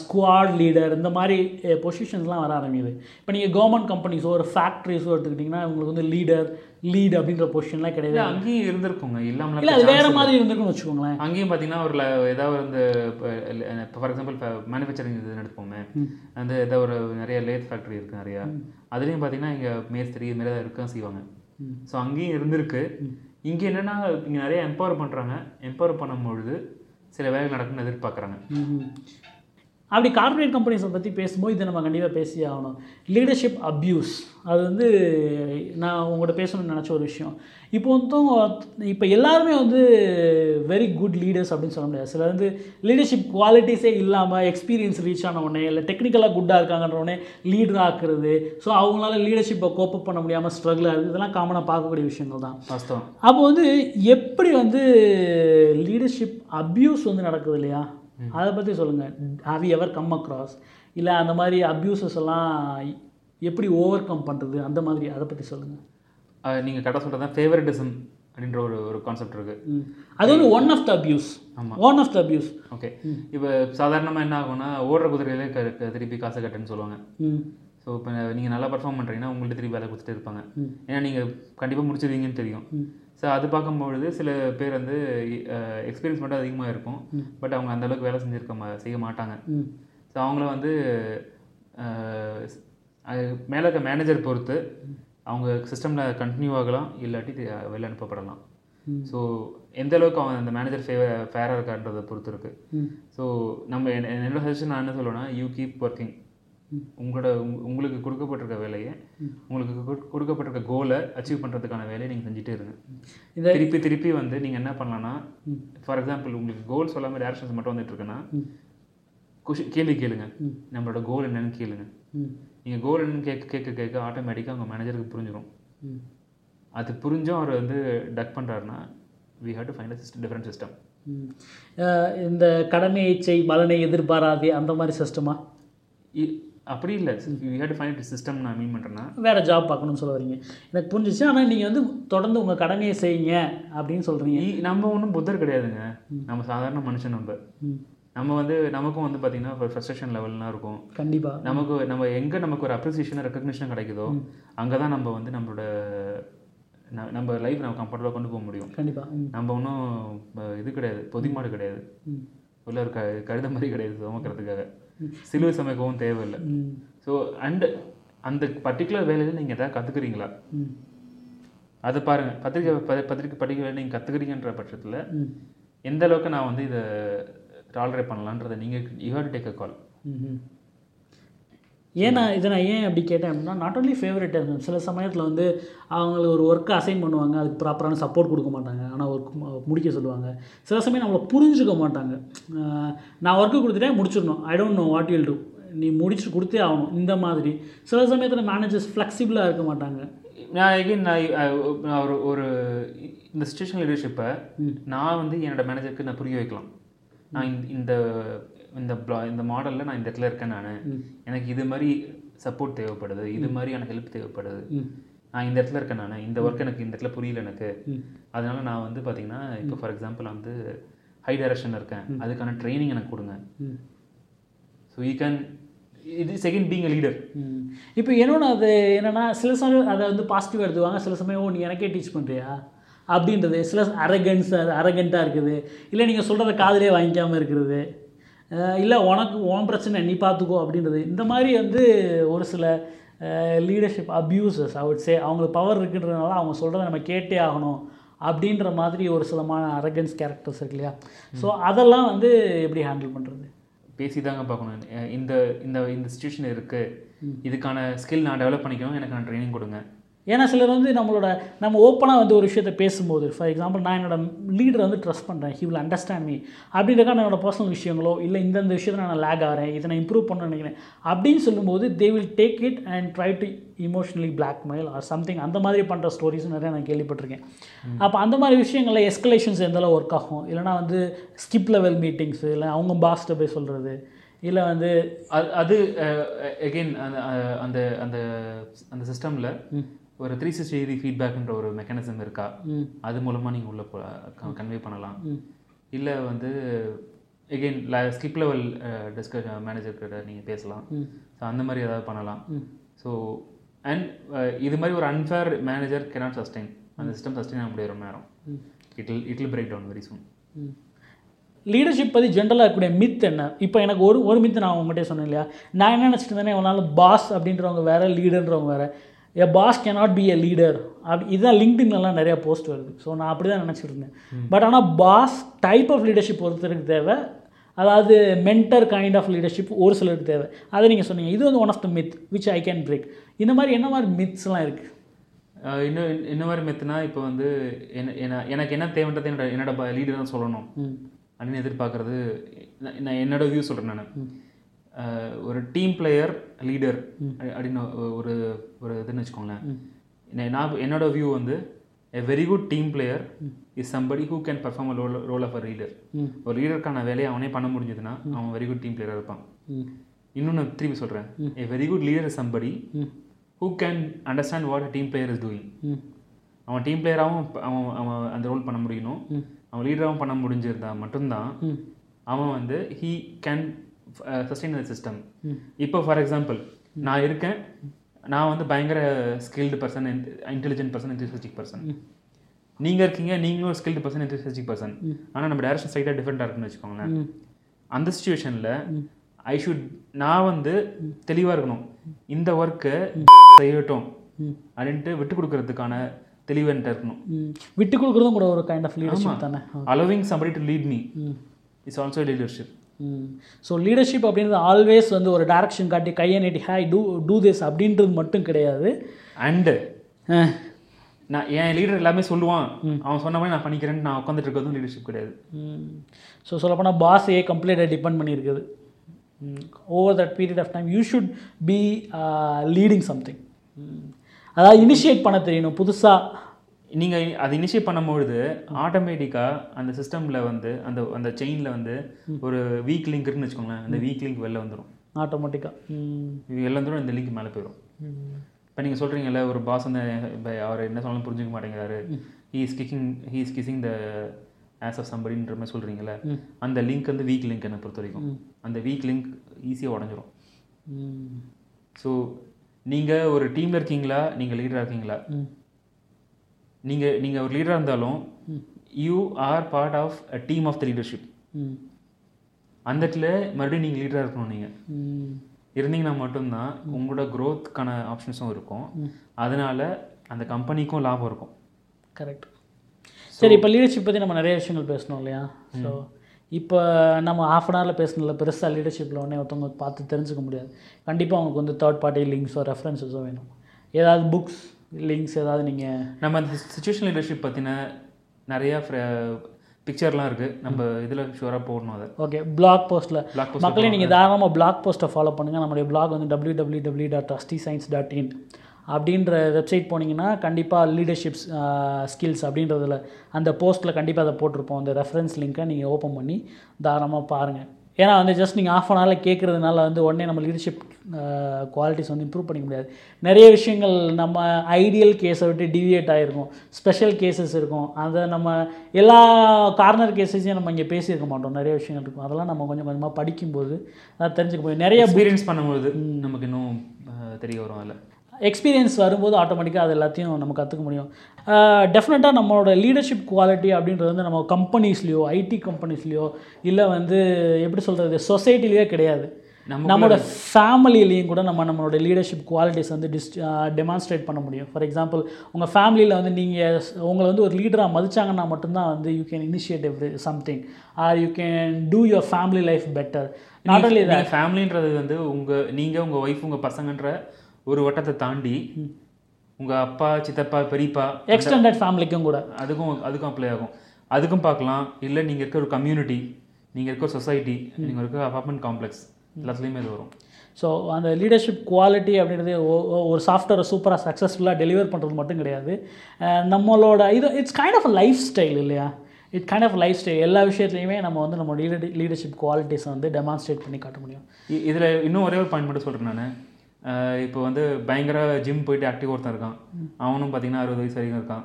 ஸ்குவாட் லீடர் இந்த மாதிரி பொசிஷன்ஸ்லாம் வர ஆரம்பிக்குது. இப்போ நீங்கள் கவர்மெண்ட் கம்பெனிஸோ ஒரு ஃபேக்ட்ரிஸோ எடுத்துக்கிட்டிங்கன்னா உங்களுக்கு வந்து லீடர் லீட் அப்படின்ற பொசிஷன்லாம் கிடையாது. அங்கேயும் இருந்திருக்குங்க. இல்லாமல் இல்லை அது வேறு மாதிரி இருந்திருக்குன்னு வச்சுக்கோங்களேன். அங்கேயும் பார்த்தீங்கன்னா ஒரு ஏதாவது இப்போ ஃபார் எக்ஸாம்பிள் மேனுஃபேக்சரிங் இதுன்னு எடுத்துப்போமே அந்த ஏதாவது ஒரு நிறைய லேத் ஃபேக்ட்ரி இருக்குது நிறையா. அதுலேயும் பார்த்தீங்கன்னா இங்கே மேஸ்திரி இது மாதிரி தான் இருக்க செய்வாங்க ஸோ அங்கேயும் இருந்திருக்கு. இங்கே என்னென்னா இங்கே நிறைய எம்பவர் பண்ணுறாங்க எம்பவர் பண்ணும்பொழுது சில வேலைகள் நடக்குன்னு எதிர்பார்க்குறாங்க. அப்படி கார்ப்பரேட் கம்பெனிஸை பற்றி பேசும்போது இதை நம்ம கண்டிப்பாக பேசி ஆகணும். லீடர்ஷிப் அப்யூஸ் அது வந்து நான் உங்கள்கிட்ட பேசணும்னு நினச்ச ஒரு விஷயம். இப்போ வந்து இப்போ எல்லாருமே வந்து வெரி குட் லீடர்ஸ் அப்படின்னு சொல்ல முடியாது. சிலர் வந்து லீடர்ஷிப் குவாலிட்டிஸே இல்லாமல் எக்ஸ்பீரியன்ஸ் ரீச் ஆன உடனே இல்லை டெக்னிக்கலாக குட்டாக இருக்காங்கன்ற உடனே லீடர் ஆக்குறது. ஸோ அவங்களால லீடர்ஷிப்பை கோப்பப் பண்ண முடியாமல் ஸ்ட்ரகிள் ஆகுது இதெல்லாம் காமனாக பார்க்கக்கூடிய விஷயங்கள் தான். அப்போ வந்து எப்படி வந்து லீடர்ஷிப் அப்யூஸ் வந்து நடக்குது இல்லையா? அதை பற்றி சொல்லுங்கள் ஹாவ் எவர் கம் அக்ராஸ் இல்லை அந்த மாதிரி அப்யூசஸ் எல்லாம் எப்படி ஓவர் கம் பண்ணுறது அந்த மாதிரி அதை பற்றி சொல்லுங்கள் நீங்கள் கரெக்டாக சொல்கிறது தான் ஃபேவரட்டிசம் அப்படின்ற ஒரு ஒரு கான்செப்ட் இருக்குது அது வந்து ஒன் ஆஃப் த அப்யூஸ் ஆமா. One of the abuse okay இப்போ சாதாரணமாக என்ன ஆகும்னா ஓடுற குதிரையிலே க திருப்பி காசு கட்டுன்னு சொல்லுவாங்க. ஸோ இப்போ நீங்கள் நல்லா பர்ஃபார்ம் பண்ணுறீங்கன்னா உங்கள்ட்ட திருப்பி வேலை கொடுத்துட்டு இருப்பாங்க. ஏன்னா நீங்கள் கண்டிப்பாக முடிச்சிருவீங்கன்னு தெரியும். ஸோ அது பார்க்கும்பொழுது சில பேர் வந்து எக்ஸ்பீரியன்ஸ் மட்டும் அதிகமாக இருக்கும். பட் அவங்க அந்த அளவுக்கு வேலை செஞ்சிருக்க மா செய்ய மாட்டாங்க. ஸோ அவங்கள வந்து மேலே இருக்க மேனேஜர் பொறுத்து அவங்க சிஸ்டமில் கண்டினியூ ஆகலாம். இல்லாட்டி வெளில அனுப்பப்படலாம். ஸோ எந்த அளவுக்கு அவன் அந்த மேனேஜர் ஃபே ஃபேராக இருக்கான்றதை பொறுத்து இருக்குது ஸோ நம்ம என்ன- என்னோட சஜஷன் நான் என்ன சொல்லுவேன்னா யூ கீப் ஒர்க்கிங் உங்களோட உங்க- உங்களுக்கு கொடுக்கப்பட்டிருக்க வேலையை உங்களுக்கு கொடு- கொடுக்கப்பட்டிருக்க கோலை அச்சீவ் பண்ணுறதுக்கான வேலையை நீங்கள் செஞ்சுட்டே இருங்க. இந்த திருப்பி திருப்பி வந்து நீங்கள் என்ன பண்ணலாம்னா ஃபார் எக்ஸாம்பிள் உங்களுக்கு கோல் சொல்லாமல் டேரக்ஷன்ஸ் மட்டும் வந்துட்டு இருக்குன்னா கொஷி கேள்வி கேளுங்க. நம்மளோட கோல் என்னன்னு கேளுங்க. நீங்கள் கோல் என்னன்னு கேட்க கேட்க கேட்க ஆட்டோமேட்டிக்காக உங்கள் மேனேஜருக்கு புரிஞ்சிடும் அது புரிஞ்சும் அவர் வந்து டக் பண்ணுறாருன்னா we have to find a system different system இந்த கடமை இச்சை பலனை எதிர்பாராதே அந்த மாதிரி சிஸ்டமா அப்படி இல்லை. We have to find system நான் மீன் பண்ணுறேன்னா வேறு ஜாப் பார்க்கணும்னு சொல்ல வரீங்க. எனக்கு புரிஞ்சிச்சு. ஆனால் நீங்கள் வந்து தொடர்ந்து உங்கள் கடமையை செய்யுங்க அப்படின்னு சொல்கிறீங்க நம்ம ஒன்றும் புத்தர் கிடையாதுங்க. நம்ம சாதாரண மனுஷன் நம்ம. நம்ம வந்து நமக்கும் வந்து பார்த்தீங்கன்னா ஒரு ஃப்ரஸ்ட்ரேஷன் லெவல்லாம் இருக்கும். கண்டிப்பாக நமக்கு நம்ம எங்கே நமக்கு ஒரு அப்ரிசியேஷன் ரெக்கக்னிஷன் கிடைக்குதோ அங்கே தான் நம்ம வந்து நம்மளோட நம்ம லைஃப் நம்ம கம்ஃபர்டபுளாக கொண்டு போக முடியும். கண்டிப்பாக நம்ம ஒன்றும் இது கிடையாது. பொதிமாடு கிடையாது. உள்ள ஒரு க கழுத மாதிரி கிடையாது. சுமக்கிறதுக்காக. சிலுவை சமைக்கவும் தேவையில்லை. ஸோ அண்ட் அந்த பர்டிகுலர் வேலையில் நீங்கள் எதாவது கற்றுக்குறீங்களா அதை பாருங்கள் பத்திரிக்கை பத்திரிக்கை படிக்க வேலை நீங்கள் கற்றுக்குறீங்கன்ற பட்சத்தில் எந்த அளவுக்கு நான் வந்து இதை டாலரேட் பண்ணலான்றதை நீங்கள் you have to take a call ம்ஹும். ஏன் நான் இதை நான் ஏன் அப்படி கேட்டேன் அப்படின்னா நாட் only ஃபேவரட் சில சமயத்தில் வந்து அவங்களுக்கு ஒரு ஒர்க்கை அசைன் பண்ணுவாங்க அதுக்கு ப்ராப்பரான சப்போர்ட் கொடுக்க மாட்டாங்க. ஆனால் ஒர்க் முடிக்க சொல்லுவாங்க. சில சமயம் நம்மளை புரிஞ்சுக்க மாட்டாங்க. நான் ஒர்க்கு கொடுத்துட்டேன் முடிச்சிடணும். I don't know what will do நீ முடிச்சுட்டு கொடுத்தே ஆகணும். இந்த மாதிரி. சில சமயத்தில் மேனேஜர்ஸ் ஃப்ளெக்சிபிளாக இருக்க மாட்டாங்க. நான் எகைன் நான் ஒரு ஒரு இந்த சுச்சுவேஷன் லீடர்ஷிப்பை நான் வந்து என்னோட மேனேஜருக்கு நான் புரிய வைக்கலாம். நான் இந்த- இந்த இந்த ப்ளா இந்த மாடலில் நான் இந்த இடத்துல இருக்கேன் நான். எனக்கு இது மாதிரி சப்போர்ட் தேவைப்படுது. இது மாதிரி எனக்கு ஹெல்ப் தேவைப்படுது. நான் இந்த இடத்துல இருக்கேன் நான். இந்த ஒர்க் எனக்கு இந்த இடத்துல புரியல எனக்கு. அதனால நான் வந்து பார்த்தீங்கன்னா இப்போ ஃபார் எக்ஸாம்பிள் வந்து ஹை டைரக்ஷனில் இருக்கேன். அதுக்கான ட்ரைனிங் எனக்கு கொடுங்க. ஸோ யூ கேன் இது செகண்ட் பீங் லீடர். இப்போ என்னோட அது என்னன்னா சில சமயம் அதை வந்து பாசிட்டிவாக எடுத்துவாங்க சில சமயம் ஓ நீ எனக்கே டீச் பண்ணுறியா அப்படின்றது. சில அரகன்ஸ் அது அரகண்ட்டாக இருக்குது. இல்லை நீங்கள் சொல்கிறத காதிலே வாங்கிக்காமல் இருக்கிறது. இல்லை உனக்கு உன் பிரச்சனை நீ பார்த்துக்கோ அப்படின்றது. இந்த மாதிரி வந்து ஒரு சில லீடர்ஷிப் அப்யூசஸ் would say அவங்களுக்கு பவர் இருக்குன்றதுனால அவங்க சொல்கிறத நம்ம கேட்டே ஆகணும் அப்படின்ற மாதிரி ஒரு சிலமான அரகன்ஸ் கேரக்டர்ஸ் இருக்கு இல்லையா? ஸோ அதெல்லாம் வந்து எப்படி ஹேண்டில் பண்ணுறது பேசி தாங்க பார்க்கணும் இந்த இந்த இந்த சுச்சுவேஷன் இருக்குது இதுக்கான ஸ்கில் நான் டெவலப் பண்ணிக்கணும் எனக்கு நான் ட்ரைனிங் கொடுங்க. ஏன்னா சிலர் வந்து நம்மளோட நம்ம ஓப்பனாக வந்து ஒரு விஷயத்தை பேசும்போது ஃபார் எக்ஸாம்பிள் நான் என்னோட லீடரை வந்து ட்ரஸ்ட் பண்ணுறேன் ஹி வில் அண்டர்ஸ்டாண்ட் மீ அப்படின்றக்கான என்னோட பர்சனல் விஷயங்களோ இல்லை இந்தந்த விஷயத்தில் நான் லேக் ஆகிறேன் இதை நான் இம்ப்ரூவ் பண்ண நினைக்கிறேன் அப்படின்னு சொல்லும்போது they will take it and try to emotionally blackmail or something அந்த மாதிரி பண்ணுற ஸ்டோரிஸ் நிறைய நான் கேள்விப்பட்டிருக்கேன். அப்போ அந்த மாதிரி விஷயங்களில் எஸ்கலேஷன்ஸ் எந்தளவு ஒர்க் ஆகும்? இல்லைனா வந்து ஸ்கிப் லெவல் மீட்டிங்ஸ் இல்லை அவங்க பாஸ்ட்டை போய் சொல்கிறது இல்லை வந்து அது அது எகெயின் அந்த அந்த அந்த அந்த சிஸ்டமில் ஒரு த்ரீ சிக்ஸ்டி டிகிரி ஃபீட்பேக்ன்ற ஒரு மெக்கானிசம் இருக்கா? அது மூலமாக நீங்கள் உள்ள கன்வே பண்ணலாம். இல்லை வந்து again skip level discuss manager கிட்ட நீங்கள் பேசலாம். ஸோ அந்த மாதிரி ஏதாவது பண்ணலாம். ஸோ அண்ட் இது மாதிரி ஒரு அன்ஃபேர் மேனேஜர் cannot சஸ்டைன் அந்த சிஸ்டம் சஸ்டைன் ஆக முடியாது ரொம்ப நேரம் it will break down very soon. Leadership பற்றி ஜென்ரலாக இருக்கக்கூடிய மித் என்ன? இப்போ எனக்கு ஒரு ஒரு மித் நான் உங்கள்கிட்ட சொன்னேன் இல்லையா? நான் என்ன நினச்சிட்டு இருந்தேனே நாள் பாஸ் அப்படின்றவங்க வேறு லீடர்ன்றவங்க வேறு. A boss cannot be a leader அப்படி இதுதான் லிங்க்டின்லலாம் நிறைய போஸ்ட் வருது. ஸோ நான் அப்படி தான் நினச்சிட்டு இருந்தேன் பட் ஆனால் பாஸ் டைப் ஆஃப் லீடர்ஷிப் ஒருத்தருக்கு தேவை. அதாவது மென்டர் கைண்ட் ஆஃப் லீடர்ஷிப் ஒரு சிலருக்கு தேவை. அதை நீங்கள் சொன்னீங்க. இது வந்து one of the myth which I can break இந்த மாதிரி என்ன மாதிரி மித்ஸ்லாம் இருக்குது இன்னும் இன்ன மாதிரி மெத்துனா இப்போ வந்து என்ன எனக்கு என்ன தேவைன்றது என்னோட என்னோட லீடர் தான் சொல்லணும். அப்படின்னு எதிர்பார்க்கறது நான் நான் என்னோட வியூ சொல்கிறேன் நான். ஒரு டீம் பிளேயர் லீடர் அப்படின்னு ஒரு ஒரு இதுன்னு வச்சுக்கோங்களேன். நான் என்னோட வியூ வந்து a very good team player is somebody who can perform a role role of a leader. ஒரு லீடருக்கான வேலையை அவனே பண்ண முடிஞ்சதுன்னா அவன் வெரி குட் டீம் பிளேயராக இருப்பான். இன்னொன்று திருப்பி சொல்கிறேன் a very good leader is somebody who can understand what a team player is doing அவன் டீம் பிளேயராகவும் அவன் அவன் அந்த ரோல் பண்ண முடியணும். அவன் லீடராகவும் பண்ண முடிஞ்சிருந்தா மட்டும்தான் அவன் வந்து he can sustain the system. இப்போ ஃபார் எக்ஸாம்பிள் நான் இருக்கேன். நான் வந்து பயங்கர skilled person intelligent person intelligent person நீங்கள் இருக்கீங்க நீங்களும் ஒரு ஸ்கில்டு பர்சன் இன்டெலிஜிக் பர்சன் ஆனால் நம்ம டேரக்ஷன் ஸ்ட்ரைட்டாக டிஃப்ரெண்ட்டாக இருக்குன்னு வச்சுக்கோங்களேன். அந்த சுச்சுவேஷனில் ஐ ஷுட் நான் வந்து தெளிவாக இருக்கணும். இந்த ஒர்க்கை செய்யட்டும். அப்படின்ட்டு விட்டு கொடுக்கறதுக்கான தெளிவு என்கிட்ட இருக்கணும். விட்டு கொடுக்குறதும் கூட ஒரு கைண்ட் ஆஃப் லீடர்ஷிப் தானே? அலோவிங் somebody டு லீட் ம். It's also leadership so leadership அப்படின்றது ஆல்வேஸ் வந்து ஒரு டைரக்ஷன் காட்டி கையை நீட்டி ஹாய் டூ டூ திஸ் அப்படின்றது மட்டும் கிடையாது. அண்டு நான் என் லீடர் எல்லாமே சொல்லுவான். அவன் சொன்ன மாதிரி நான் பண்ணிக்கிறேன்னு நான் உட்காந்துட்டு இருக்கிறதும் லீடர்ஷிப் கிடையாது. ம். ஸோ சொல்லப்போனால் பாஸையே கம்ப்ளீட்டாக டிபெண்ட் பண்ணியிருக்குது. Over that period of time you should be leading something அதாவது இனிஷியேட் பண்ண தெரியணும். புதுசாக நீங்கள் அதை இனிஷியேட் பண்ணும்பொழுது ஆட்டோமேட்டிக்காக அந்த சிஸ்டமில் வந்து அந்த அந்த செயினில் வந்து ஒரு வீக் லிங்க் இருக்குன்னு வச்சுக்கோங்களேன். அந்த வீக் லிங்க் வெளில வந்துடும் ஆட்டோமேட்டிக்காக வெளில வந்துடும் இந்த லிங்க் மேலே போயிடும் இப்போ நீங்கள் சொல்கிறீங்கல்ல ஒரு பாஸ் வந்து இப்ப அவர் என்ன சொன்னாலும் புரிஞ்சுக்க மாட்டேங்கிறாரு. He is kicking he is kissing the ass of சம்படின்ற மாதிரி சொல்கிறீங்கல்ல அந்த லிங்க் வந்து வீக் லிங்க் என்னை பொறுத்த வரைக்கும் அந்த வீக் லிங்க் ஈஸியாக உடஞ்சிரும். ஸோ நீங்கள் ஒரு டீமில் இருக்கீங்களா? நீங்கள் லீடராக இருக்கீங்களா? நீங்கள் நீங்கள் ஒரு லீடராக இருந்தாலும் you are part of a team of the leadership அந்த இடத்துல மறுபடியும் நீங்கள் லீடராக இருக்கணும் நீங்கள் இருந்தீங்கன்னா மட்டும்தான் உங்களோட க்ரோத்துக்கான ஆப்ஷன்ஸும் இருக்கும். அதனால அந்த கம்பெனிக்கும் லாபம் இருக்கும். கரெக்ட் சரி இப்போ லீடர்ஷிப் பற்றி நம்ம நிறைய விஷயங்கள் பேசணும் இல்லையா? ஸோ இப்போ நம்ம ஆஃப் அன் ஹவரில் பேசணும்ல பெருசாக லீடர்ஷிப்பில் உடனே ஒருத்தவங்க பார்த்து தெரிஞ்சுக்க முடியாது. கண்டிப்பாக அவங்களுக்கு வந்து தேர்ட் பார்ட்டி லிங்க்ஸோ ரெஃபரன்ஸஸோ வேணும். ஏதாவது புக்ஸ் லிங்க்ஸ் ஏதாவது நீங்கள் நம்ம அந்த சுச்சுவேஷன் லீடர்ஷிப் பற்றின நிறையா பிக்சர்லாம் இருக்குது நம்ம இதில் ஷுவராக போடணும் அதை. ஓகே பிளாக் போஸ்ட்டில் மக்களே நீங்கள் தாராளமாக பிளாக் போஸ்ட்டை ஃபாலோ பண்ணுங்கள் நம்மளுடைய பிளாக் வந்து W W W dot trusty science dot in அப்படின்ற வெப்சைட் போனீங்கன்னா கண்டிப்பாக லீடர்ஷிப்ஸ் ஸ்கில்ஸ் அப்படின்றதுல அந்த போஸ்ட்டில் கண்டிப்பாக அதை போட்டிருப்போம். அந்த ரெஃபரன்ஸ் லிங்க்கை நீங்கள் ஓப்பன் பண்ணி தாராளமாக பாருங்கள் ஏன்னா வந்து ஜஸ்ட் நீங்கள் ஆஃப் அன் ஹவரில் கேட்குறதுனால வந்து உடனே நம்ம லீடர்ஷிப் குவாலிட்டிஸ் வந்து இம்ப்ரூவ் பண்ணிக்க முடியாது. நிறைய விஷயங்கள் நம்ம ஐடியல் கேஸை விட்டு டிவியேட் ஆகிருக்கும் ஸ்பெஷல் கேசஸ் இருக்கும். அதை நம்ம எல்லா கார்னர் கேசஸையும் நம்ம இங்கே பேசியிருக்க மாட்டோம். நிறைய விஷயங்கள் இருக்கும். அதெல்லாம் நம்ம கொஞ்சம் கொஞ்சமாக படிக்கும்போது அதை தெரிஞ்சுக்க முடியும். நிறைய எக்ஸ்பீரியன்ஸ் பண்ணும்போது நமக்கு இன்னும் தெரிய வரும் அதில். எக்ஸ்பீரியன்ஸ் வரும்போது ஆட்டோமேட்டிக்காக அது எல்லாத்தையும் நம்ம கற்றுக்க முடியும். டெஃபினட்டாக நம்மளோட லீடர்ஷிப் குவாலிட்டி அப்படின்றது வந்து நம்ம கம்பெனிஸ்லேயோ ஐடி கம்பெனிஸ்லேயோ இல்லை வந்து எப்படி சொல்கிறது சொசைட்டிலேயோ கிடையாது. நம்ம நம்மளோட ஃபேமிலிலையும் கூட நம்ம நம்மளோட லீடர்ஷிப் குவாலிட்டிஸ் வந்து டிஸ் டெமான்ஸ்ட்ரேட் பண்ண முடியும். ஃபார் எக்ஸாம்பிள் உங்கள் ஃபேமிலியில் வந்து நீங்கள் உங்களை வந்து ஒரு லீடராக மதிச்சாங்கன்னா மட்டும்தான் வந்து you can initiate every something or you can do your family life better not நீங்கள் ஃபேமிலின்றது வந்து உங்கள் நீங்கள் உங்கள் ஒய்ஃப் உங்கள் பசங்கன்ற ஒரு வட்டத்தை தாண்டி உங்கள் அப்பா சித்தப்பா பெரியப்பா எக்ஸ்டெண்டட் ஃபேமிலிக்கும் கூட. அதுக்கும் அதுக்கும் அப்ளை ஆகும். அதுக்கும் பார்க்கலாம். இல்லை நீங்கள் இருக்க ஒரு கம்யூனிட்டி நீங்கள் இருக்க ஒரு சொசைட்டி நீங்கள் இருக்க அபார்ட்மெண்ட் காம்ப்ளெக்ஸ் எல்லாத்துலேயுமே இது வரும். ஸோ அந்த லீடர்ஷிப் குவாலிட்டி அப்படின்றது ஒரு சாஃப்ட்வேரை சூப்பராக சக்ஸஸ்ஃபுல்லாக டெலிவர் பண்ணுறது மட்டும் கிடையாது. நம்மளோட இது it's kind of life style இல்லையா? It kind of life style எல்லா விஷயத்துலையுமே நம்ம வந்து நம்ம லீடர் லீடர்ஷிப் குவாலிட்டிஸை வந்து டெமான்ஸ்ட்ரேட் பண்ணி காட்ட முடியும். இதில் இன்னும் ஒரே ஒரு பாயிண்ட் மட்டும் சொல்கிறேன் நான். இப்போ வந்து பயங்கர ஜிம் போயிட்டு ஆக்டிவ் ஒருத்தன் இருக்கான். அவனும் பார்த்தீங்கன்னா அறுபது வயசு வரைக்கும் இருக்கான்.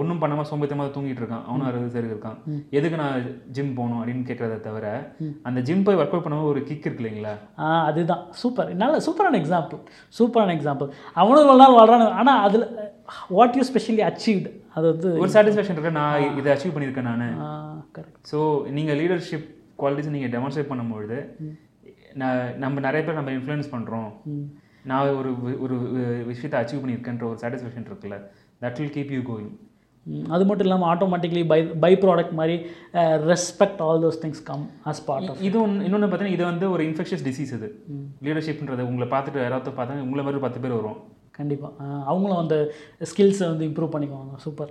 ஒன்றும் பண்ணாமல் சோம்பேத்தமாக தூங்கிட்டு இருக்கான். அவனும் அறுபது சரி இருக்கான். எதுக்கு நான் ஜிம் போகணும் அப்படின்னு கேட்குறத தவிர அந்த ஜிம் போய் ஒர்க் அவுட் பண்ணும்போது ஒரு கிக் இருக்கு இல்லைங்களா? அதுதான். சூப்பர் நல்ல சூப்பரான எக்ஸாம்பிள் சூப்பரான எக்ஸாம்பிள் அவனும் இவ்வளோ நாள் வாழ்றானு. ஆனால் அதில் வாட் யூ ஸ்பெஷலி அச்சீவ்டு அது வந்து ஒரு சாட்டிஸ்ஃபேக்ஷன் இருக்கு நான் இதை அச்சீவ் பண்ணியிருக்கேன் நான். கரெக்ட் ஸோ நீங்கள் லீடர்ஷிப் குவாலிட்டிஸ் நீங்கள் டெமான்ஸ்ட்ரேட் பண்ணும்பொழுது நம்ம நிறைய பேர் நம்ம இன்ஃப்ளூயன்ஸ் பண்ணுறோம் நான் ஒரு ஒரு விஷயத்தை அச்சீவ் பண்ணியிருக்கேன்ற ஒரு சாட்டிஸ்ஃபேக்ஷன் இருக்குல்ல. That will keep you going அது மட்டும் இல்லாமல் ஆட்டோமேட்டிக்லி பை பை ப்ராடக்ட் மாதிரி respect all those things come as part of இது ஒன்று இன்னொன்று பார்த்தீங்கன்னா இது வந்து ஒரு இன்ஃபெக்ஷஸ் டிசீஸ் இது லீடர்ஷிப்ன்றது உங்களை பார்த்துட்டு யாராவது பார்த்தா உங்களை மாதிரி பத்து பேர் வரும் கண்டிப்பாக அவங்களும் அந்த ஸ்கில்ஸை வந்து இம்ப்ரூவ் பண்ணிக்குவாங்க. சூப்பர்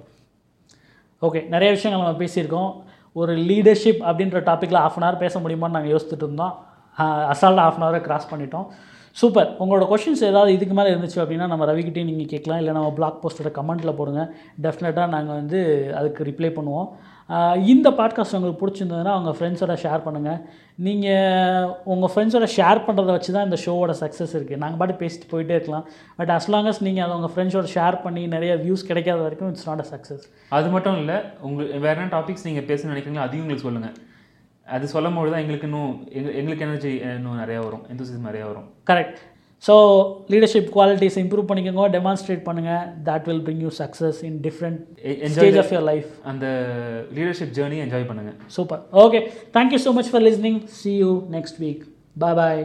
ஓகே நிறைய விஷயங்கள் நம்ம பேசியிருக்கோம். ஒரு லீடர்ஷிப் அப்படின்ற டாப்பிக்கில் ஆஃப் அன் ஹவர் பேச முடியுமான்னு நாங்கள் யோசிச்சுட்டு இருந்தோம். அசால்ட்டாக ஆஃப் அன் ஹவரை கிராஸ் பண்ணிட்டோம். சூப்பர் உங்களோட கொஷின்ஸ் ஏதாவது இதுக்கு மேலே இருந்துச்சு அப்படின்னா நம்ம ரவிக்கிட்டே நீங்கள் கேட்கலாம். இல்லை நம்ம பிளாக் போஸ்ட்டோட கமெண்ட்டில் போடுங்க. டெஃபினட்டாக நாங்கள் வந்து அதுக்கு ரிப்ளை பண்ணுவோம். இந்த பாட்காஸ்ட் உங்களுக்கு பிடிச்சிருந்ததுன்னா உங்கள் ஃப்ரெண்ட்ஸோட ஷேர் பண்ணுங்கள் நீங்கள் உங்கள் ஃப்ரெண்ட்ஸோட ஷேர் பண்ணுறத வச்சு தான் இந்த ஷோவோட சக்ஸஸ் இருக்குது நாங்கள் பாட்டு பேசிட்டு போயிட்டே இருக்கலாம். பட் அஸ் லாங் அஸ் நீங்கள் அதை உங்கள் ஃப்ரெண்ட்ஸோட ஷேர் பண்ணி நிறைய வியூஸ் கிடைக்காத வரைக்கும் இட்ஸ் நாட் அ சக்ஸஸ் அது மட்டும் இல்லை உங்களுக்கு வேறு என்ன டாபிக்ஸ் நீங்கள் பேச நினைக்கிறீங்களோ அதையும் உங்களுக்கு சொல்லுங்கள் அது சொல்லும் பொழுது தான் எங்களுக்கு இன்னும் எங்க எங்களுக்கு எனர்ஜி இன்னும் நிறையா வரும் எந்தூசியம் நிறையா வரும். Correct so leadership qualities improve பண்ணிக்கோங்க டெமான்ஸ்ட்ரேட் பண்ணுங்கள் that will in different E- enjoy stage the- of your life. அந்த லீடர்ஷிப் ஜேர்னி என்ஜாய் பண்ணுங்கள் super okay thank you so much for listening see you next week. Bye bye